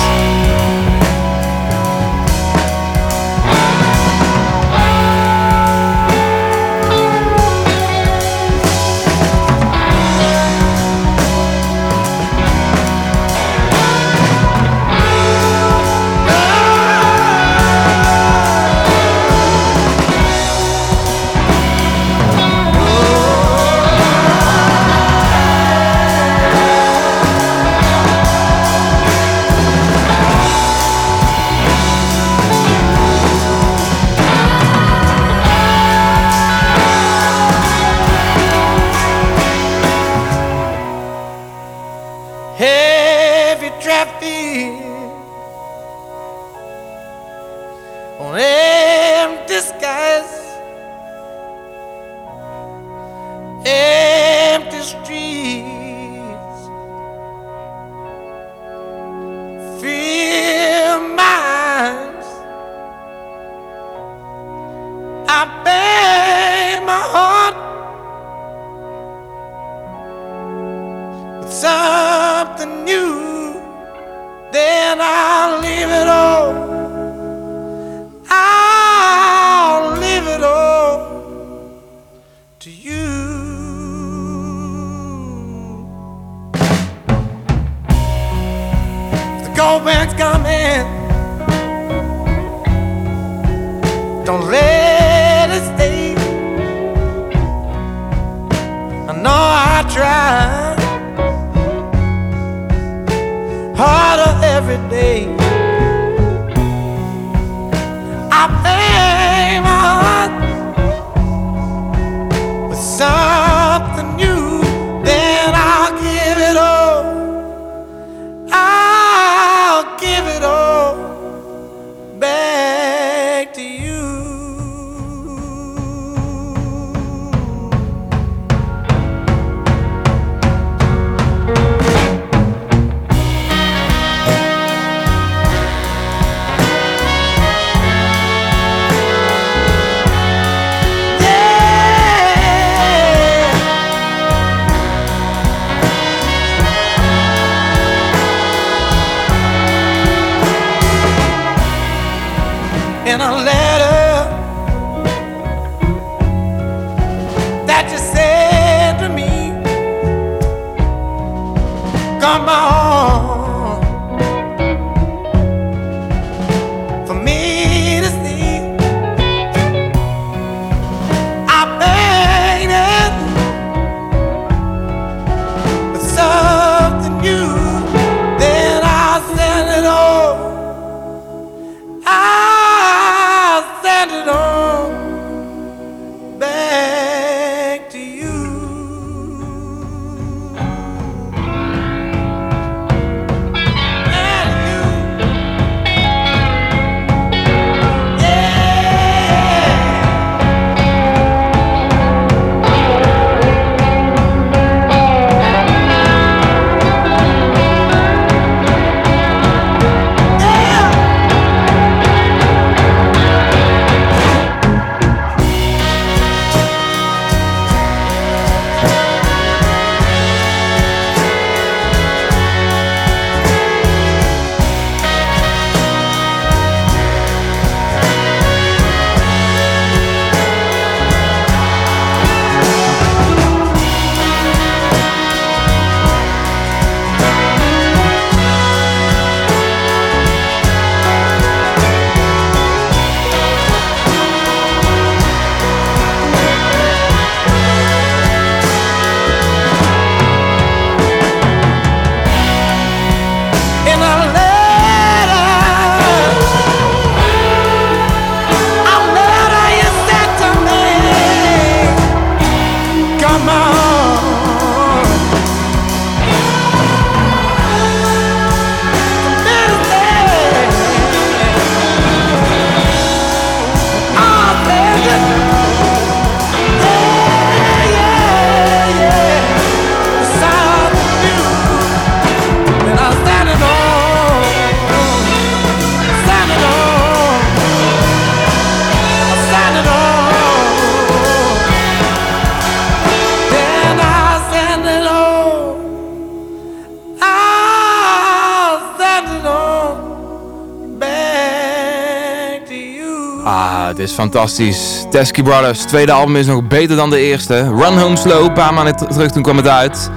Fantastisch. Teskey Brothers, tweede album is nog beter dan de eerste. Run Home Slow, een paar maanden terug toen kwam het uit.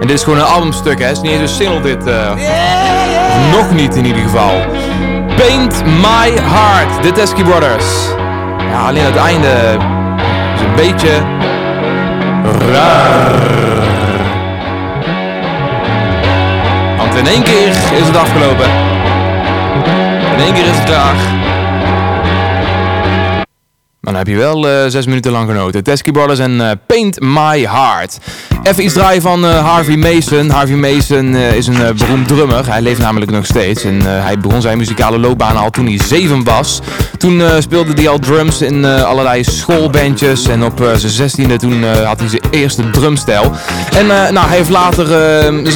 En dit is gewoon een albumstuk, hè. Het is niet eens een single dit. eh. Nog niet in ieder geval. Paint My Heart, de Teskey Brothers. Ja, alleen het einde is een beetje raar. Want in één keer is het afgelopen. In één keer is het klaar. Dan heb je wel eh, zes minuten lang genoten. Teskey Brothers en eh, Paint My Heart. Even iets draaien van eh, Harvey Mason. Harvey Mason is een beroemd drummer. Hij leeft namelijk nog steeds. En hij begon zijn muzikale loopbaan al toen hij zeven was. Toen speelde hij al drums in allerlei schoolbandjes. En op zijn zestiende toen had hij zijn eerste drumstijl. En nou, hij heeft later... eh,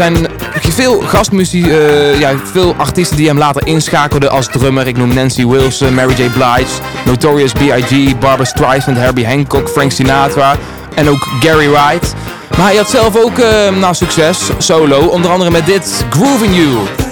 zijn veel gastmuziek... eh, ja, veel artiesten die hem later inschakelden als drummer. Ik noem Nancy Wilson, Mary J. Blige, Notorious B.I.G., Barbara Streisand, Herbie Hancock, Frank Sinatra en ook Gary Wright. Maar hij had zelf ook nou, succes, solo, onder andere met dit Grooving You.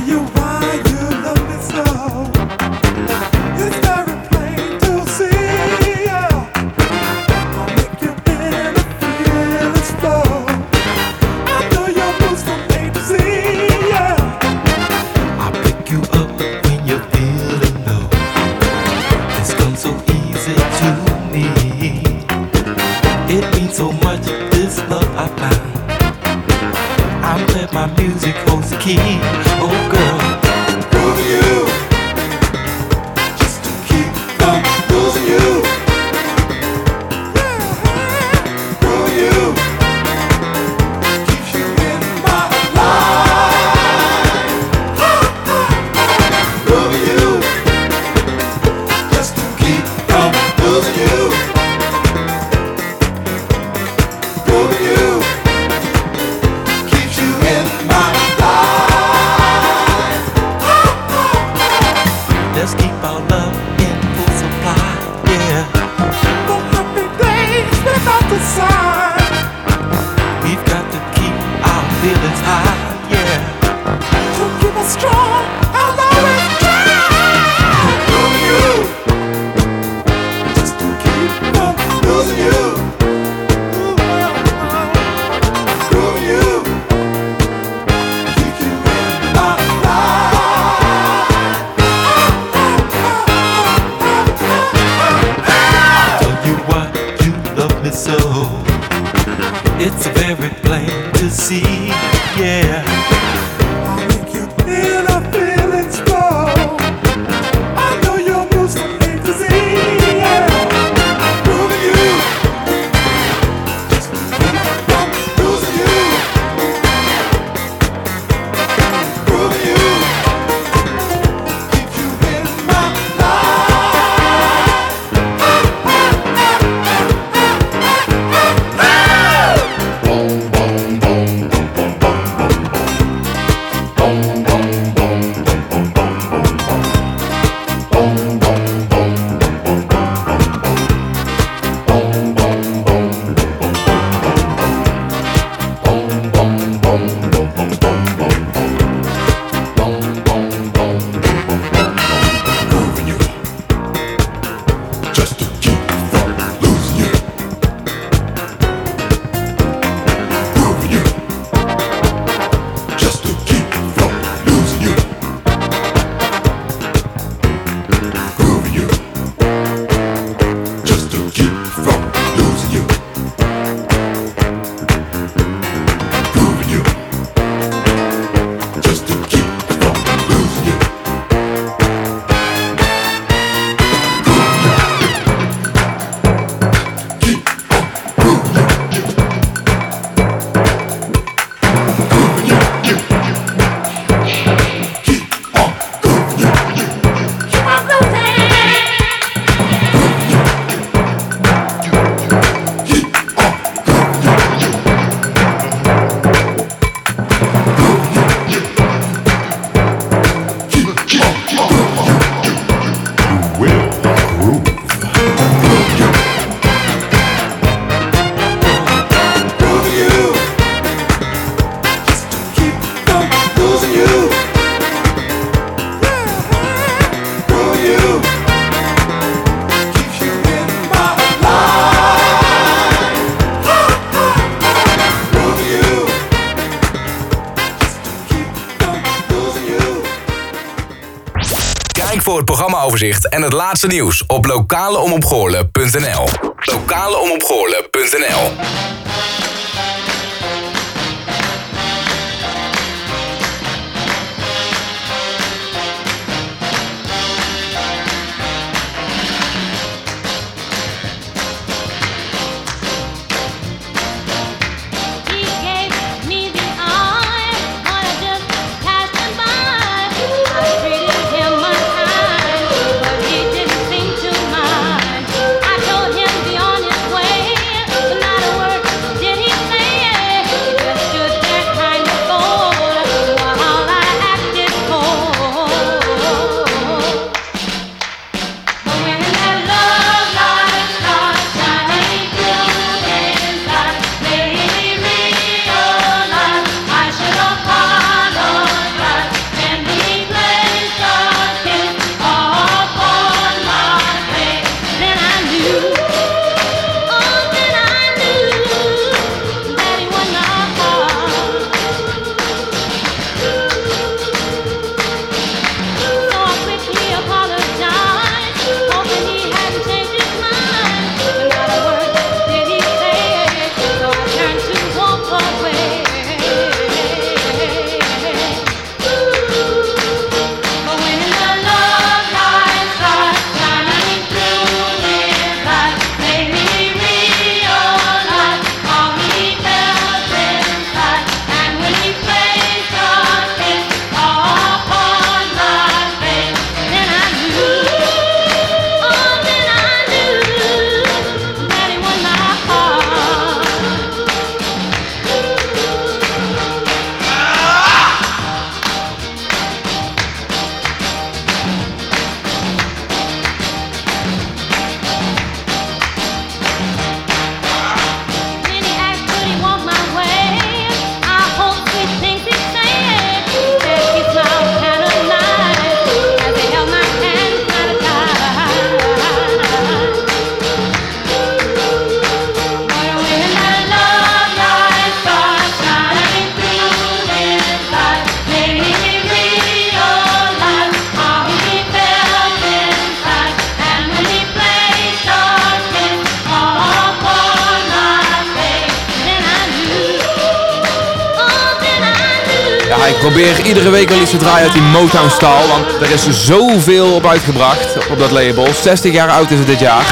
Kijk voor het programmaoverzicht en het laatste nieuws op lokaleomopgoorlen.nl. Lokaleomopgoorlen.nl Motown-stal, want er is zoveel op uitgebracht op dat label. 60 jaar oud is het dit jaar.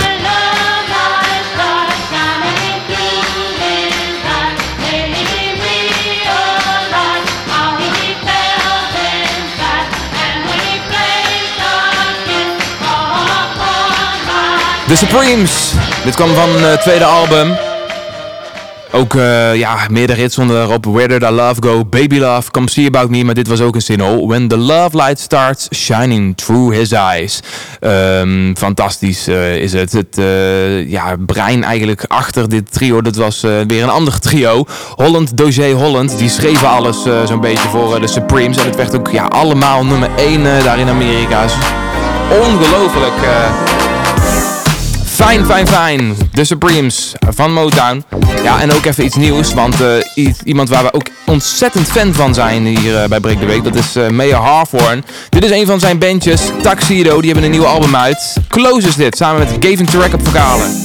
The Supremes. Dit kwam van het tweede album. Ook eh, ja, meerdere hits stonden erop. Where Did I Love Go, Baby Love, Come See About Me. Maar dit was ook een single. When the love light starts shining through his eyes. Ehm, fantastisch eh, is het. Het eh, ja, brein eigenlijk achter dit trio. Dat was weer een ander trio. Holland, Doge Holland. Die schreven alles zo'n beetje voor de Supremes. En het werd ook ja, allemaal nummer 1 daar in Amerika. Ongelooflijk. Fijn, fijn, fijn. De Supremes van Motown. Ja, en ook even iets nieuws, want eh, iemand waar we ook ontzettend fan van zijn hier eh, bij Break the Week, dat is eh Mayor. Dit is een van zijn bandjes, Tuxedo, die hebben een nieuw album uit. Close is dit, samen met Gavin Turek op vocalen.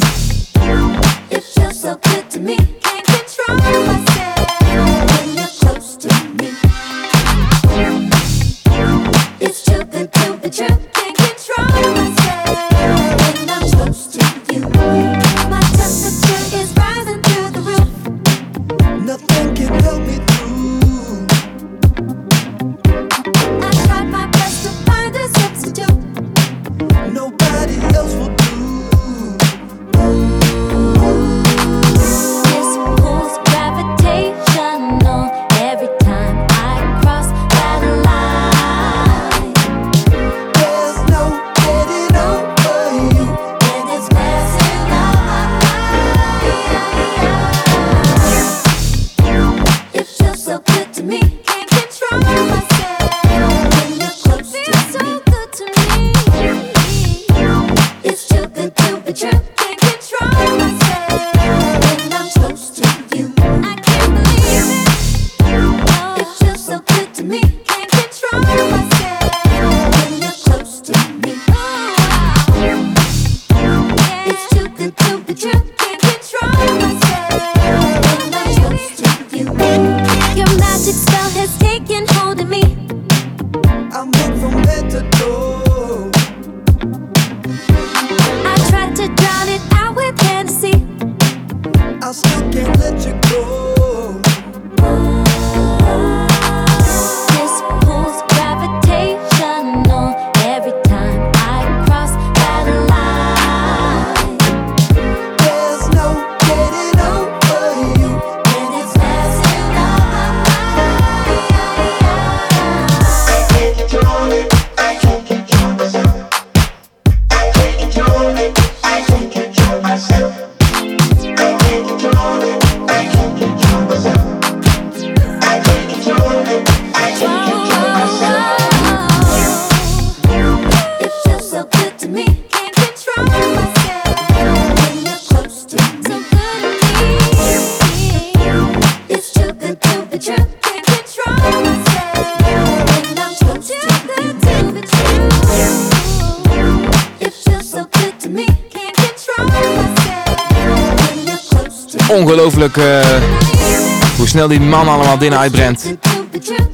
die man allemaal dingen uitbrengt.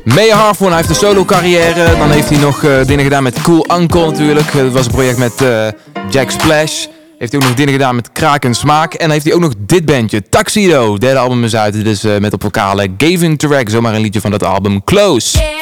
Maya Harford, heeft een solo carrière. Dan heeft hij nog eh, dingen gedaan met Cool Uncle natuurlijk. Eh, dat was een project met eh, Jack Splash. Heeft hij ook nog dingen gedaan met Kraak en Smaak. En heeft hij ook nog dit bandje, Taxido. Derde album is uit, dus met op elkaar Gaving Track. Zomaar een liedje van dat album, Close.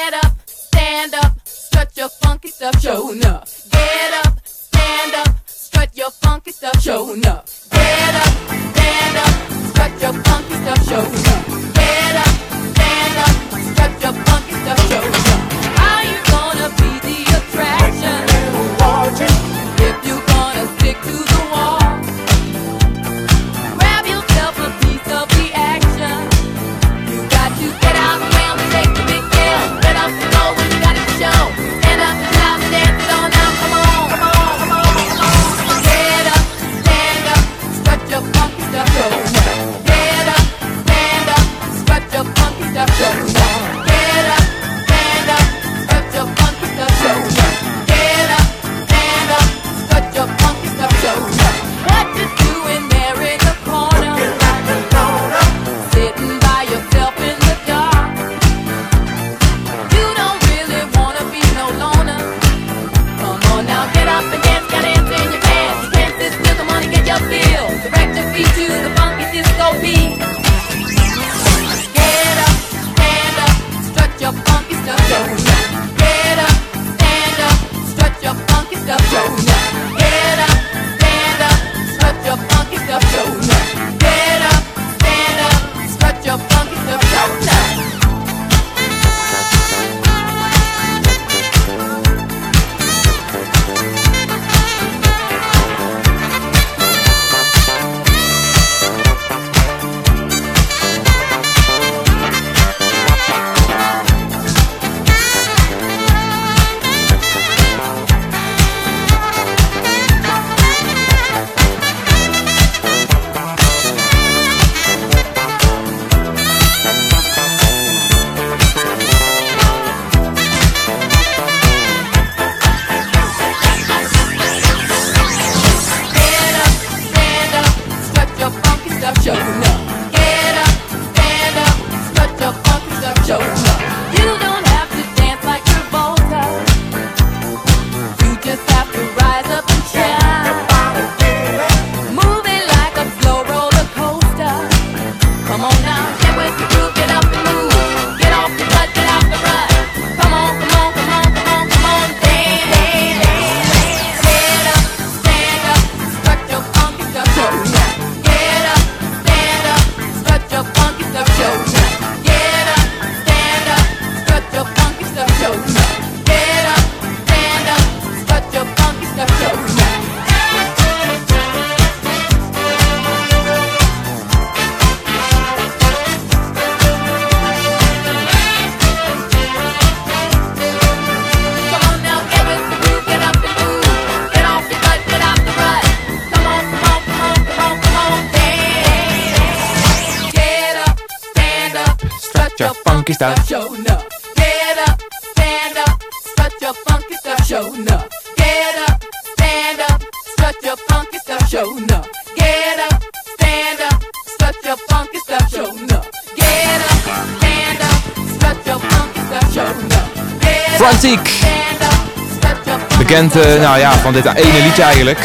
Eh, nou ja, van dit ene liedje eigenlijk.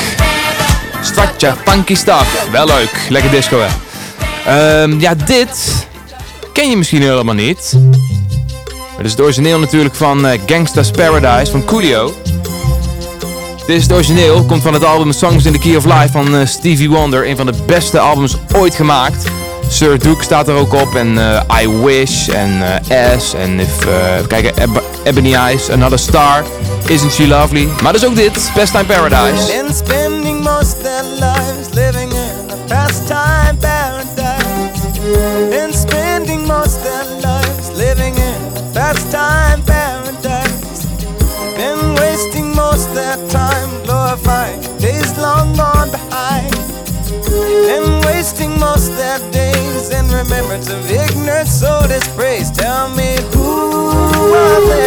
Stratja Punky Star. Wel leuk. Lekker disco hè. Ehm, ja, dit ken je misschien helemaal niet. Het is het origineel natuurlijk van eh, Gangsta's Paradise van Coolio. Dit is het origineel, komt van het album Songs in the Key of Life van eh, Stevie Wonder. Een van de beste albums ooit gemaakt. Sir Duke staat er ook op en I Wish en uh, Ass en if, uh, kijk, Ebony Eyes, Another Star. Isn't She Lovely. Maar dus ook dit, Best Time Paradise. Been spending most their lives living in a time paradise. Been spending most their lives living in a time paradise. Been wasting most their time glorifying days long gone behind. Been wasting most their days in remembrance of ignorance so disgrace. Tell me who are they?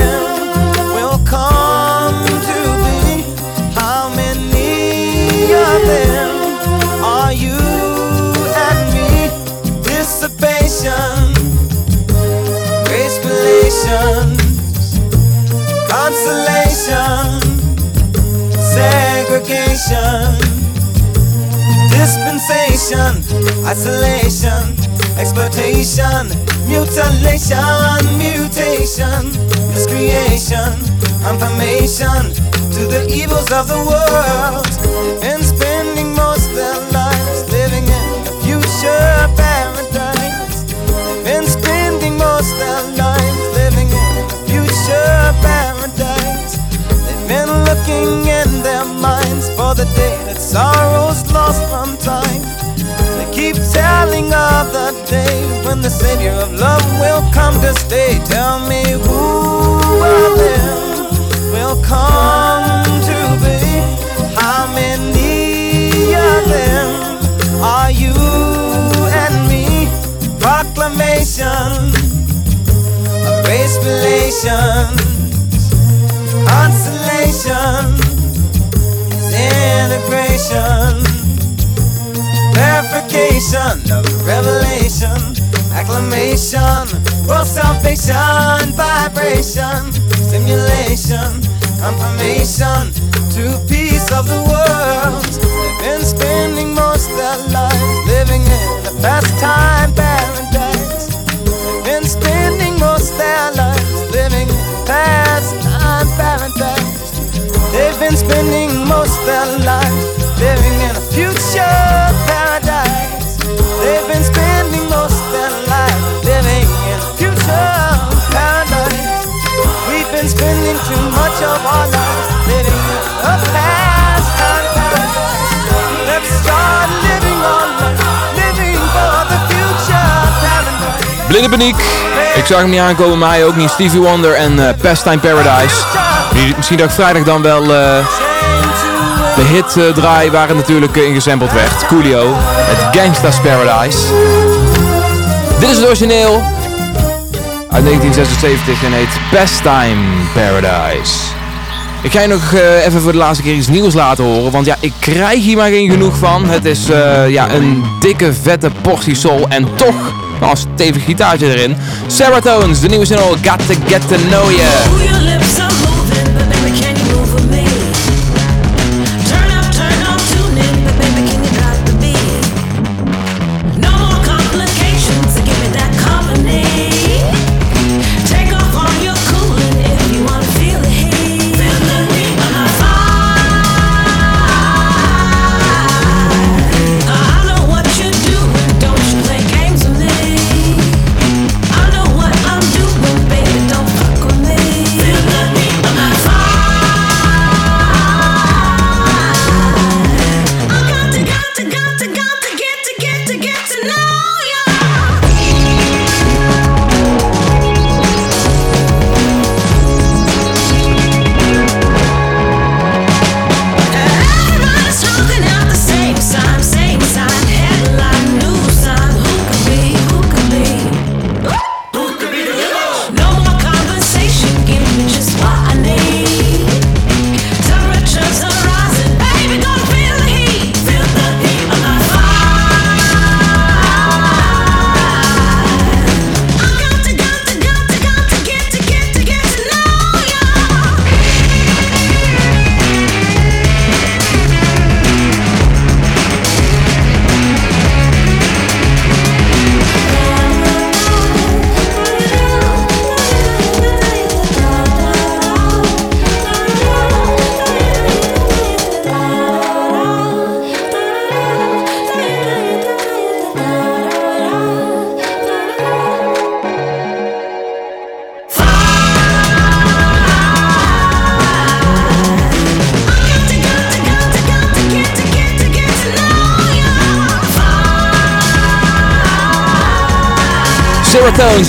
Isolation, segregation, dispensation, isolation, exploitation, mutilation, mutation, miscreation, confirmation to the evils of the world, the day that sorrow's lost from time. They keep telling of the day when the Savior of love will come to stay. Tell me who of them will come to be? How many of them are you and me? Proclamation of race relations, consolation integration, verification of revelation, acclamation, world salvation, vibration, stimulation, confirmation to peace of the world. They've been spending most their lives living in a pastime paradise. They've been spending most their lives living in pastime paradise. They've been spending most their lives Blinde paniek. Ik zag hem niet aankomen, maar hij ook niet. Stevie Wonder en eh, Pastime Paradise. Misschien dat ik vrijdag dan wel eh, de hit eh, draai het natuurlijk eh, in gesampled werd. Coolio, het Gangsta's Paradise. Dit is het origineel uit 1976 en heet Pastime Paradise. Ik ga je nog eh, even voor de laatste keer iets nieuws laten horen. Want ja, ik krijg hier maar geen genoeg van. Het is ja, een dikke, vette portie soul. En toch een stevig gitaartje erin. Sarah Tones, de nieuwe single Got To Get To Know Ya.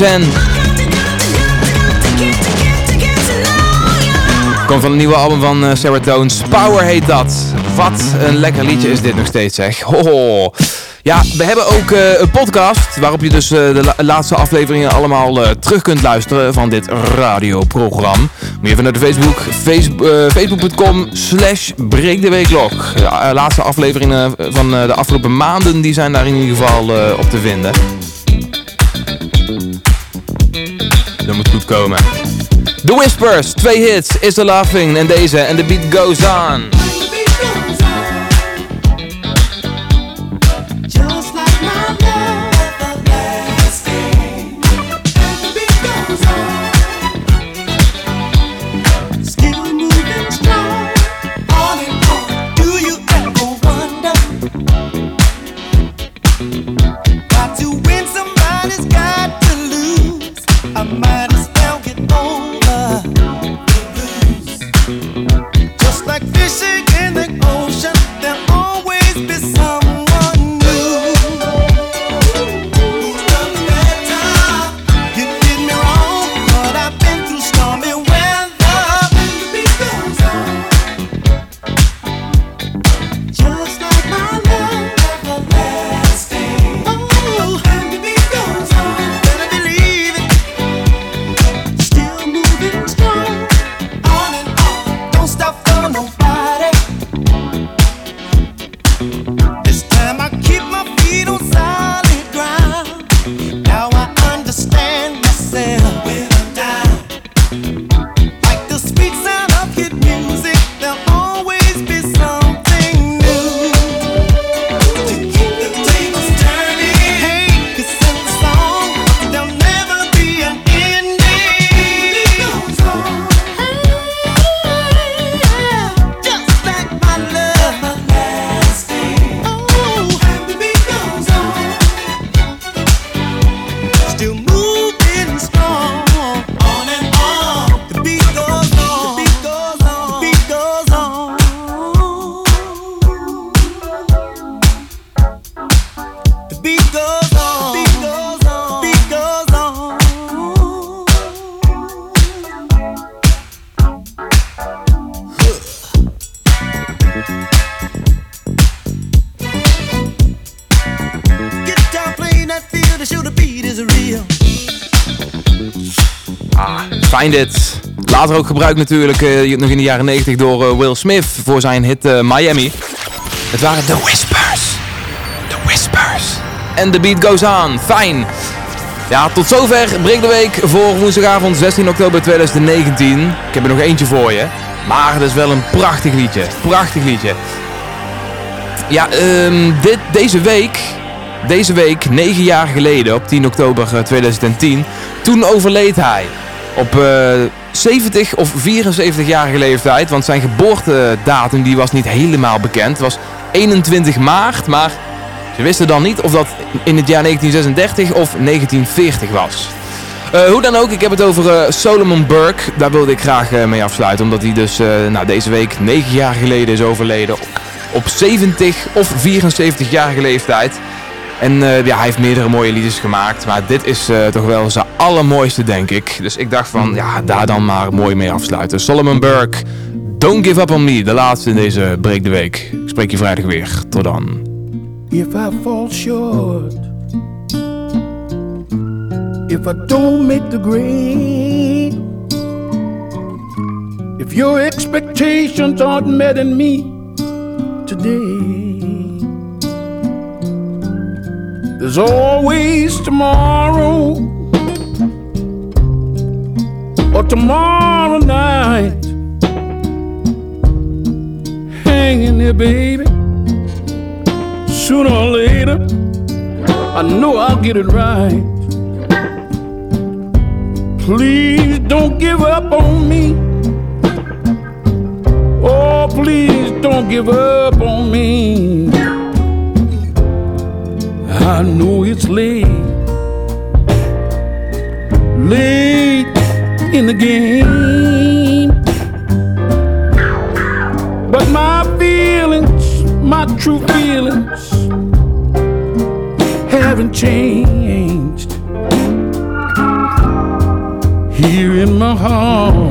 En... Komt van een nieuwe album van eh, Sarah Tones. Power heet dat. Wat een lekker liedje is dit nog steeds zeg. Hoho. Ja, we hebben ook eh, een podcast waarop je dus eh, de la- laatste afleveringen allemaal terug kunt luisteren van dit radioprogramma. Moet je even naar de Facebook, face, facebook.com slash breekdeweeklog. De eh, laatste afleveringen van de afgelopen maanden die zijn daar in ieder geval op te vinden. The Whispers, twee hits, Is the Laughing en deze en the beat goes on. Ook gebruikt natuurlijk, eh, nog in de jaren 90 door eh, Will Smith voor zijn hit eh, Miami. Het waren The Whispers. The Whispers. En the beat goes on. Fijn. Ja, tot zover Breek de Week voor woensdagavond 16 oktober 2019. Ik heb er nog eentje voor je. Maar het is wel een prachtig liedje. Prachtig liedje. Ja, ehm, dit, deze week, deze week, 9 jaar geleden, op 10 oktober eh, 2010, toen overleed hij. Op 70 of 74-jarige leeftijd, want zijn geboortedatum die was niet helemaal bekend. Het was 21 maart, maar ze wisten dan niet of dat in het jaar 1936 of 1940 was. Eh, hoe dan ook, ik heb het over eh, Solomon Burke. Daar wilde ik graag eh, mee afsluiten, omdat hij dus nou, deze week 9 jaar geleden is overleden. Op 70 of 74-jarige leeftijd. En eh, ja, hij heeft meerdere mooie liedjes gemaakt, maar dit is eh, toch wel zijn allermooiste, denk ik. Dus ik dacht van, ja, daar dan maar mooi mee afsluiten. Solomon Burke, Don't Give Up On Me, de laatste in deze Breek de Week. Ik spreek je vrijdag weer. Tot dan. If I fall short, if I don't the grade, if your expectations aren't met in me today, there's always tomorrow or tomorrow night hanging there, baby sooner or later, I know I'll get it right. Please don't give up on me. Oh, please don't give up on me. I know it's late, late in the game. But my feelings, my true feelings, haven't changed. Here in my heart,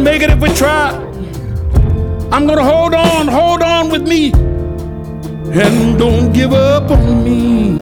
make it if we try. I'm gonna hold on, hold on with me. And don't give up on me.